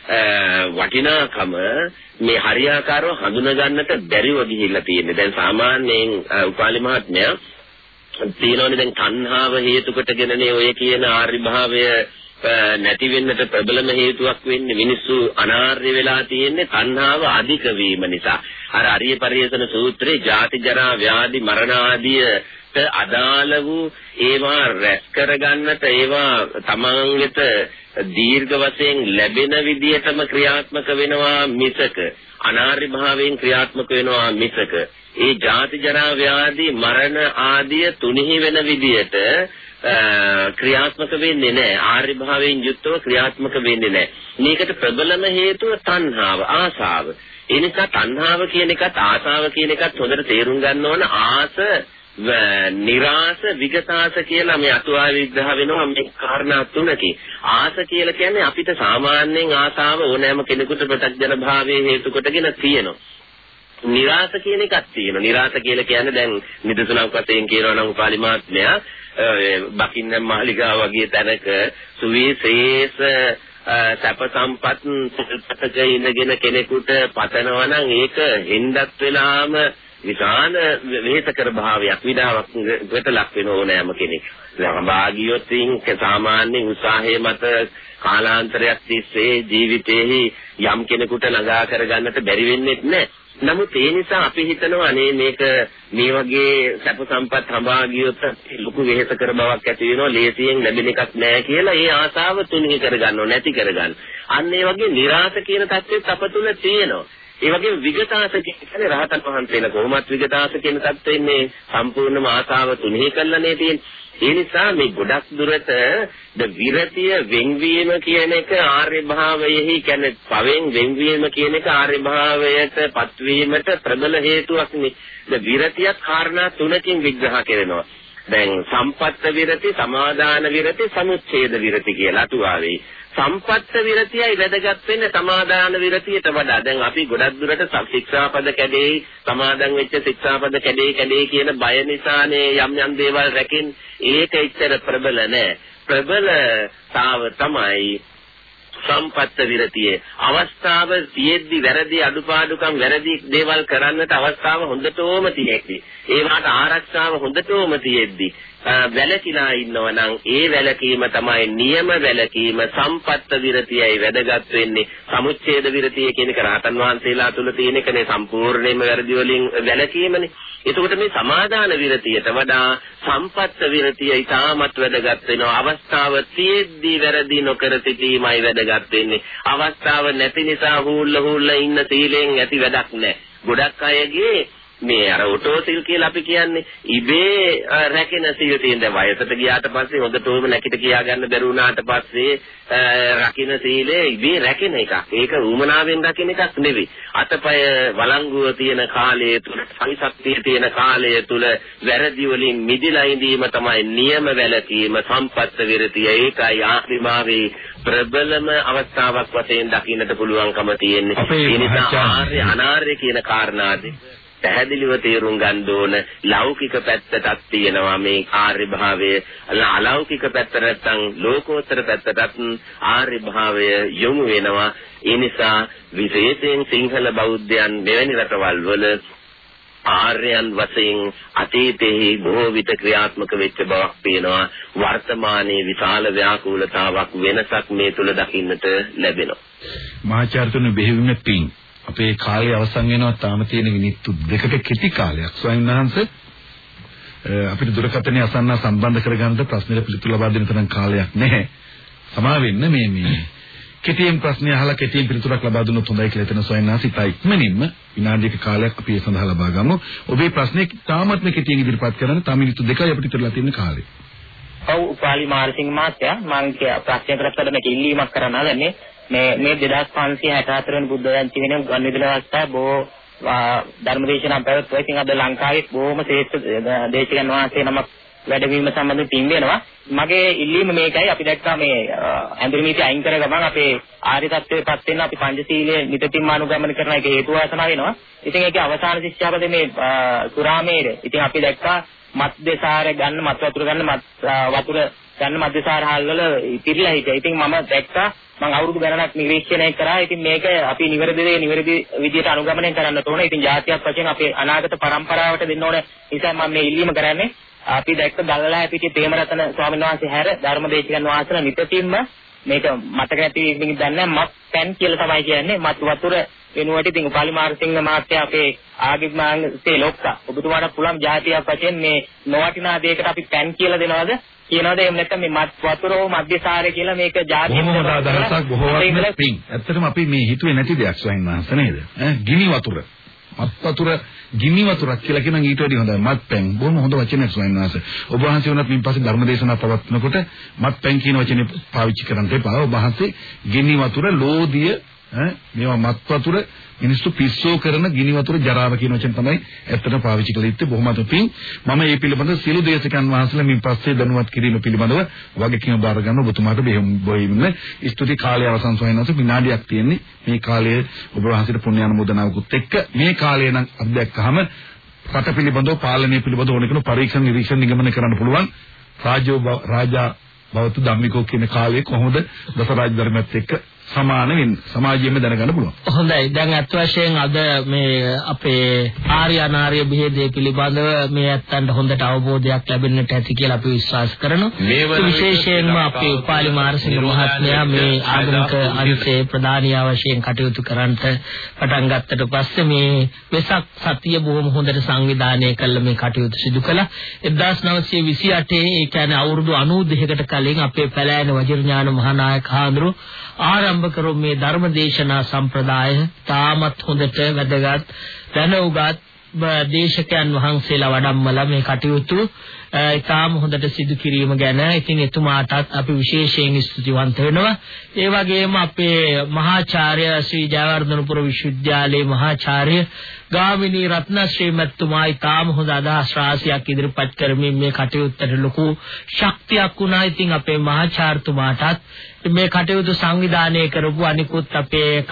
වටිනාකම මේ හරියාකාරව හඳුනා ගන්නට බැරිව ගිහිල්ලා තියෙන්නේ. දැන් සාමාන්‍යයෙන් උපාලි මහත්මයා තියෙනවනේ දැන් තණ්හාව හේතු කොටගෙනනේ ඔය කියන ආර්ය භාවය නැති වෙන්නට ප්‍රබලම හේතුවක් වෙන්නේ මිනිස්සු අනාර්ය වෙලා තියෙන්නේ තණ්හාව අධික වීම නිසා. අර අරිය පරිේෂණ සූත්‍රයේ ජාති ජරා ව්‍යාධි මරණ ආදියට අදාළ වූ ඒවා රැස් කරගන්නට ඒවා තමන් වෙත දීර්ඝ වශයෙන් ලැබෙන විදියටම ක්‍රියාත්මක වෙනවා මිසක අනාර්ය භාවයෙන් ක්‍රියාත්මක වෙනවා මිසක. ඒ ජාති ජරා ව්‍යාධි මරණ ආදිය තුනිහි වෙන විදියට ක්‍රියාත්මක වෙන්නේ නැහැ. ආර්ය භාවයෙන් යුක්තව ක්‍රියාත්මක වෙන්නේ නැහැ. මේකට ප්‍රබලම හේතුව තණ්හාව ආසාව. ඒ නිසා තණ්හාව කියන එකත් ආසාව කියන එකත් හොඳට තේරුම් ගන්න ඕන. ආස නිරාස විගතාස කියලා මේ අතුවා විග්‍රහ වෙනවා මේ කාරණා තුනකින්. ආස කියලා කියන්නේ අපිට සාමාන්‍යයෙන් ආසාව ඕනෑම කෙනෙකුට ප්‍රත්‍යජන භාවයේ හේතු කොටගෙන තියෙනවා. නිරාස කියන එකක් තියෙනවා. නිරාස කියලා කියන්නේ දැන් නිදසුණක් වශයෙන් කියනවා නම් උපාලිමාත්මයා බකින්න මාලිගා වගේ තැනක සුවිශේෂ සැප සම්පත් සිල්පතක ඉඳගෙන කෙනෙකුට පතනවා නම් ඒක හෙන්දත් වෙලාම විතාන වෙහෙතකර භාවයක් විඩාවක් කට ලක් වෙන ඕනෑම කෙනෙක්. ළඟභාගියොත් සාමාන්‍ය උත්සාහය මත කාලාන්තරයක් තිස්සේ ජීවිතයේ යම් කෙනෙකුට ළඟා කරගන්නට බැරි වෙන්නේ නැහැ. නමුත් ඒ නිසා අපි හිතනවා අනේ මේක මේ වගේ සැප සම්පත් හඹා ගියොත් ලොකු වෙහෙසකර බවක් ඇති වෙනවා ලේසියෙන් ලැබෙන එකක් නෑ කියලා ඒ ආසාව තුනී කරගන්නව නැති කරගන්න. අන්න ඒ වගේ નિરાශ කියන தත්ත්වෙත් අප තුල තියෙනවා. ඒ වගේම විගතාස කියන්නේ රහතන් වහන්සේලා කොහොමත් විගතාස කියන தත්ත්වෙන්නේ සම්පූර්ණම ආසාව තුනී කළානේ තියෙන්නේ. ඒ නිසා මේ ගොඩක් දුරට ද විරතිය වෙන්වීම කියන එක ආර්ය භාවයෙහි කියන්නේ පවෙන් වෙන්වීම කියන එක ආර්ය භාවයට පත්වීමට ප්‍රබල හේතුවක් නේ. ද විරතියක් කාරණා තුනකින් විග්‍රහ කරනවා. දැන් සම්පත්ත විරති, සමාදාන විරති, සමුච්ඡේද විරති කියලා අතුවාවේ. සම්පත්ත විරතියයි වැදගත් වෙන්නේ සමාදාන විරතියට වඩා. දැන් අපි ගොඩක් දුරට ශික්ෂාපද කැඩේ, සමාදන් වෙච්ච ශික්ෂාපද කැඩේ කැඩේ කියන බය නිසානේ යම් යම් දේවල් රැකින් ඒක එච්චර ප්‍රබල නෑ. ප්‍රබලතාව තමයි සම්පත්ත විරතියේ අවස්ථාව තියෙද්දි වැරදි අඩුපාඩුකම් වැරදි දේවල් කරන්නට අවස්ථාව හොඳටම තියෙද්දි ඒවට ආරක්ෂාව හොඳටම තියෙද්දි වැලකිලා ඉන්නවා නම් ඒ වැලකීම තමයි නියම වැලකීම සම්පත්ත විරතියයි වැදගත් වෙන්නේ. සමුච්ඡේද විරතිය කියන එක රහතන් වහන්සේලා තුල තියෙන එකනේ සම්පූර්ණයෙන්ම වැරදි වලින් වැලකීමනේ එතකොට මේ සමාදාන විරතියට වඩා සම්පත්ත විරතිය ඉතාමත් වැදගත් වෙනවා. අවස්ථාව තියෙද්දී වැරදි නොකර සිටීමයි වැදගත් වෙන්නේ. අවස්ථාව නැති නිසා හූල්ල හූල්ල ඉන්න සීලෙන් ඇති වැඩක් නැහැ. ගොඩක් අයගේ මේ අර ඔටෝසිල් කියලා අපි කියන්නේ ඉබේ රැකෙන සිල් තියෙන දැන් වයසට ගියාට පස්සේ හොඳටම නැකිට කියා ගන්න බැරි වුණාට පස්සේ රකින්න සීලය ඉබේ රැකෙන එකක්. ඒක ඌමනාවෙන් රකින්න එකක් නෙවෙයි. අතපය වළංගුව තියෙන කාලය තුල සංසක්තිය තියෙන කාලය තුල වැරදි වලින් මිදිලා ඉඳීම තමයි නියම වැලකීම සම්පත්ත විරතිය. ඒකයි ආත්මාවේ ප්‍රබලම අවස්ථාවක් වශයෙන් දකින්නට පුළුවන්කම තියෙන්නේ. ඒ නිසා ආර්ය අනාර්ය කියන කාරණාදී පැහැදිලිව තේරුම් ගන්න ඕන ලෞකික පැත්තටත් තියෙනවා මේ ආර්ය භාවය. අලෞකික පැත්ත නැත්නම් ලෝකෝත්තර පැත්තටත් ආර්ය භාවය යොමු වෙනවා. ඒ නිසා විශේෂයෙන් සිංහල බෞද්ධයන් මෙවැනි රටවල් වල ආර්යයන් වශයෙන් අතීතයේ බොහෝ විට ක්‍රියාත්මක වෙච්ච බවක් පේනවා. වර්තමානයේ විශාල ව්‍යාකූලතාවක් වෙනසක් මේ තුල දකින්නට ලැබෙනවා. මහාචාර්යතුනි බෙහෙවින්ම පිං. අපේ කාලය අවසන් වෙනවා තාම තියෙන මිනිත්තු දෙකක කෙටි කාලයක් ස්වාමීන් වහන්සේ අපිට දුරකථනයේ අසන්න සම්බන්ධ කරගන්න ප්‍රශ්නෙට පිළිතුරු ලබා දෙන්න තරම් කාලයක් නැහැ. සමා වෙන්න මේ මේ කෙටියෙන් ප්‍රශ්නය අහලා කෙටියෙන් පිළිතුරක් ලබා දුන්නොත් හොඳයි කියලා හිතන ස්වාමීන් වහන්සේ ඉතා ඉක්මනින්ම විනාඩියක කාලයක් අපි ඒ සඳහා ලබා ගමු. ඔබේ ප්‍රශ්නේ තාමත්ම කෙටියෙන් ඉදිරිපත් කරන්න තා මිනිත්තු දෙකයි අපිට ඉතුරුලා තියෙන කාලේ. ඔව් උපාලි මාරසිංහ මහත්තයා මම ප්‍රශ්නයකට ප්‍රශ්නයක් ඉල්ලීමක් කරන්න හදන්නේ මේ මේ 2564 වෙනි බුද්ධ ජයන්ති වෙන ගන්විදුල අවස්ථාව බොහෝ ධර්මදේශනා පැවැත්වුවා. ඉතින් අද ලංකාවේ බොහොම ශ්‍රේෂ්ඨ දේශකයන් වහන්සේ නමක් වැඩවීම සම්බන්ධව පින් වෙනවා. මගේ ඉල්ලීම මේකයි අපි දැක්කා මේ ඇඳුරු නීති අයින් කර ගමන් අපේ ආර්ය தත්ත්වයටපත් වෙන්න අපි පංචශීලයේ නිතින්ම අනුගමනය කරන එක හේතු වාසනා වෙනවා. ඉතින් ඒකේ අවසාන ශිෂ්‍යාපදේ මේ සුරාමේර. ඉතින් අපි දැක්කා මත් දෙසාර ගන්න මත් වතුර ගන්න මත් වතුර ගන්න මද්දසාර හාල් වල පිරීලා හිටියා. ඉතින් මම දැක්කා මම අවුරුදු ගණනක් නිරීක්ෂණය කරා. ඉතින් මේක අපි නිවැරදි දේ නිවැරදි විදිහට අනුගමනය කරන්න ඕන. ඉතින් ජාතියක් වශයෙන් අපේ අනාගත પરම්පරාවට දෙන්න ඕන නිසා මම මේ ඉල්ලීම කරන්නේ. අපි දැක්ක දල්ලා පිටියේ ප්‍රේමරතන ස්වාමීන් වහන්සේ හැර ධර්මදේශකයන් වහන්සේලා නිතින්ම මේක මතක නැති වෙන්නේ දන්නේ මත් පෑන් කියලා තමයි කියන්නේ මත් වතුර වෙනුවට ඉතින් උපාලි මාර්සිංහ මහත්තයා අපේ ආගිමාංශේ ලොක්කා ඔබතුමාට පුළුවන් ජාතියක් වශයෙන් මේ නොවටිනා දෙයකට අපි පෑන් කියලා දෙනවද කියනවාද එහෙම නැත්නම් මේ මත් වතුරෝ මධ්‍යසාරය කියලා මේක ජාතිය අදහසක් බොහෝම පිං. ඇත්තටම අපි මේ හිතුවේ නැති දෙයක් ස්වයං වහන්සේ නේද? ගිනි වතුර. මත් වතුර ගිනි වතුරක් කියලා කියන ඊට වඩා හොඳයි. මත් පැන් බොහොම හොඳ වචනයක් ස්වයං වහන්සේ. ඔබ වහන්සේ වුණත් මින් පස්සේ ධර්මදේශනා පවත්වනකොට මත් පැන් කියන වචනේ පාවිච්චි කරන්න එපා. ඔබ වහන්සේ ගිනි වතුර ලෝදිය ඈ? මේවා මත් වතුර මිනිස්සු පිස්සෝ කරන ගිනි වතුර ජරාව කියන වචන තමයි ඇත්තට පාවිච්චි කළ. යුත්තේ බොහොම අතුපින් මම මේ පිළිබඳව සියලු දේශකයන් වහන්සේලා මින් පස්සේ දැනුවත් කිරීම පිළිබඳව වගකීම බාර ගන්න ඔබතුමාට බොහිමින් ස්තුති කාලය අවසන් සොයනස විනාඩියක් තියෙන්නේ. මේ කාලයේ ඔබ වහන්සේට පුණ්‍ය අනුමෝදනාවකුත් එක්ක. මේ කාලය නම් අත්දැක්කහම රට පිළිබඳව පාලනය පිළිබඳව ඕන කෙනෙකු පරීක්ෂණ නිරීක්ෂණ නිගමනය කරන්න පුළුවන්. රාජ්‍ය රාජා බවතු ධම්මිකෝ කියන කාලේ කොහොමද දසරාජ ධර්මයත් එක්ක සමාන වෙන්න සමාජයෙන්ම දැනගන්න පුළුවන්. හොඳයි. දැන් අත් වශයෙන් අද මේ අපේ ආර්ය අනාර්ය භේදය පිළිබඳව මේ ඇත්තන්ට හොඳට අවබෝධයක් ලැබෙන්නට ඇති කියලා අපි විශ්වාස කරනවා. විශේෂයෙන්ම අපේ උපාලි මාරසිංහ මහත්මයා මේ ආගමික අංශයේ ප්‍රධානියා වශයෙන් කටයුතු කරන්නට පටන් ගත්තට පස්සේ මේ වෙසක් සතිය බොහොම හොඳට සංවිධානය කළ මේ කටයුතු සිදු කළා. 1928 ඒ කියන්නේ අවුරුදු 92කට කලින් අපේ පැලෑන වජිරඥාන මහානායක හාමුදුරුවෝ ආරම්භ කරු මේ ධර්ම දේශනා සම්ප්‍රදාය තාමත් හොඳට වැදගත් දැන උගත් දේශකයන් වහන්සේලා වඩම්මලා මේ කටයුතු ඉතාම හොඳට සිදු කිරීම ගැන ඉතින් එතුමාටත් අපි විශේෂයෙන් ස්තුතිවන්ත වෙනවා. ඒ වගේම අපේ මහාචාර්ය ශ්‍රී ජයවර්ධනපුර විශ්වවිද්‍යාලයේ මහාචාර්ය ගාමිණී රත්නශ්‍රී මැතිතුමා ඉතාම හොඳ අදහස් රාශියක් ඉදිරිපත් කරමින් මේ කටයුත්තට ලොකු ශක්තියක් වුණා. ඉතින් අපේ මහාචාර්යතුමාටත් මේ කටයුතු සංවිධානය කරපු අනිකුත් අපේ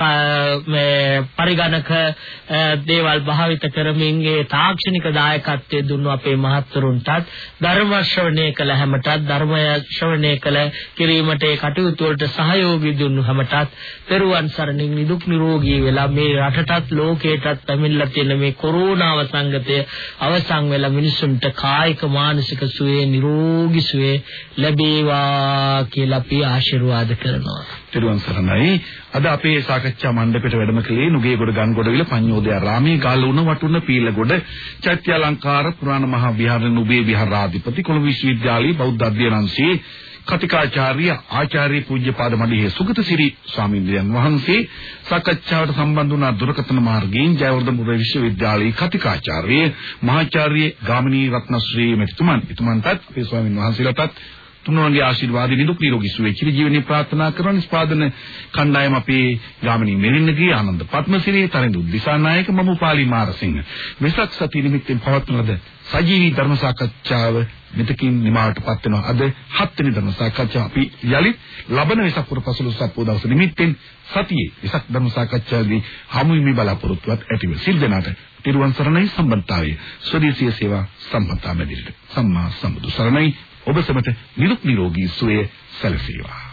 මේ පරිගණක දේවල් භාවිත කරමින් ඒ තාක්ෂණික දායකත්වයේ දුන්නු අපේ මහත්වරුන්ටත් ධර්ම ශ්‍රවණය කළ හැමටත් ධර්මය ශ්‍රවණය කළ කිරීමට ඒ කටයුතු වලට සහයෝගී දුන්නු හැමටත් පෙරුවන් සරණින් නිදුක් නිරෝගී වෙලා මේ රටටත් ලෝකයටත් පැමිණලා තියෙන මේ කොරෝනා වසංගතය අවසන් වෙලා මිනිසුන්ට කායික මානසික සුවය නිරෝගී සුවය ලැබේවා කියලා අපි ආශිර්වාද ආශිර්වාද කරනවා. ත්‍රිවන් සරණයි. අද අපේ සාකච්ඡා මණ්ඩපයට වැඩම කළේ නුගේගොඩ ගන්ගොඩවිල පඤ්ඤෝදය රාමේ ගාලුණ වටුන පීලගොඩ චෛත්‍යාලංකාර පුරාණ මහා විහාර නුබේ විහාරාධිපති කොළඹ විශ්වවිද්‍යාලයේ බෞද්ධ අධ්‍යයන අංශයේ කතිකාචාර්ය ආචාර්ය පූජ්‍යපාද මඩිහේ සුගතසිරි ස්වාමීන් වහන්සේ සාකච්ඡාවට සම්බන්ධ වුණ දුරකථන මාර්ගයෙන් ජයවර්ධනපුර විශ්වවිද්‍යාලයේ කතිකාචාර්ය මහාචාර්ය ගාමිණී රත්නශ්‍රී මෙතුමන් එතුමන්ටත් අපේ ස්වාමීන් වහන්සේලාටත් තුන්වන්ගේ ආශිර්වාද නිදුක් නිරෝගී සුවය චිර ජීවනයේ ප්‍රාර්ථනා කරන නිෂ්පාදන කණ්ඩායම අපේ ගාමිණී මෙරින්නගේ ආනන්ද පත්මසිරි තරඳු දිසානායක මම උපාලි මාරසිංහ. වෙසක් සති නිමිත්තෙන් පවත්වන ලද සජීවී ධර්ම සාකච්ඡාව මෙතකින් නිමාවටපත් වෙනවා. අද හත්වෙනි ධර්ම සාකච්ඡාව අපි යලිත් ලබන වෙසක් පුර පසළොස්වක පො දවස නිමිත්තෙන් සතියේ වෙසක් ධර්ම සාකච්ඡාවේදී හමු වීමේ බලාපොරොත්තුවත් ඇතිව සිල් දනාට තිරුවන් සරණයි සම්බන්තාවේ ස්වදේශීය සේවා සම්පතා මැදිරියට සම්මා සම්බුදු සරණයි. ඔබ සමට නිරුක් නිරෝගී සුවය සැලසේවා.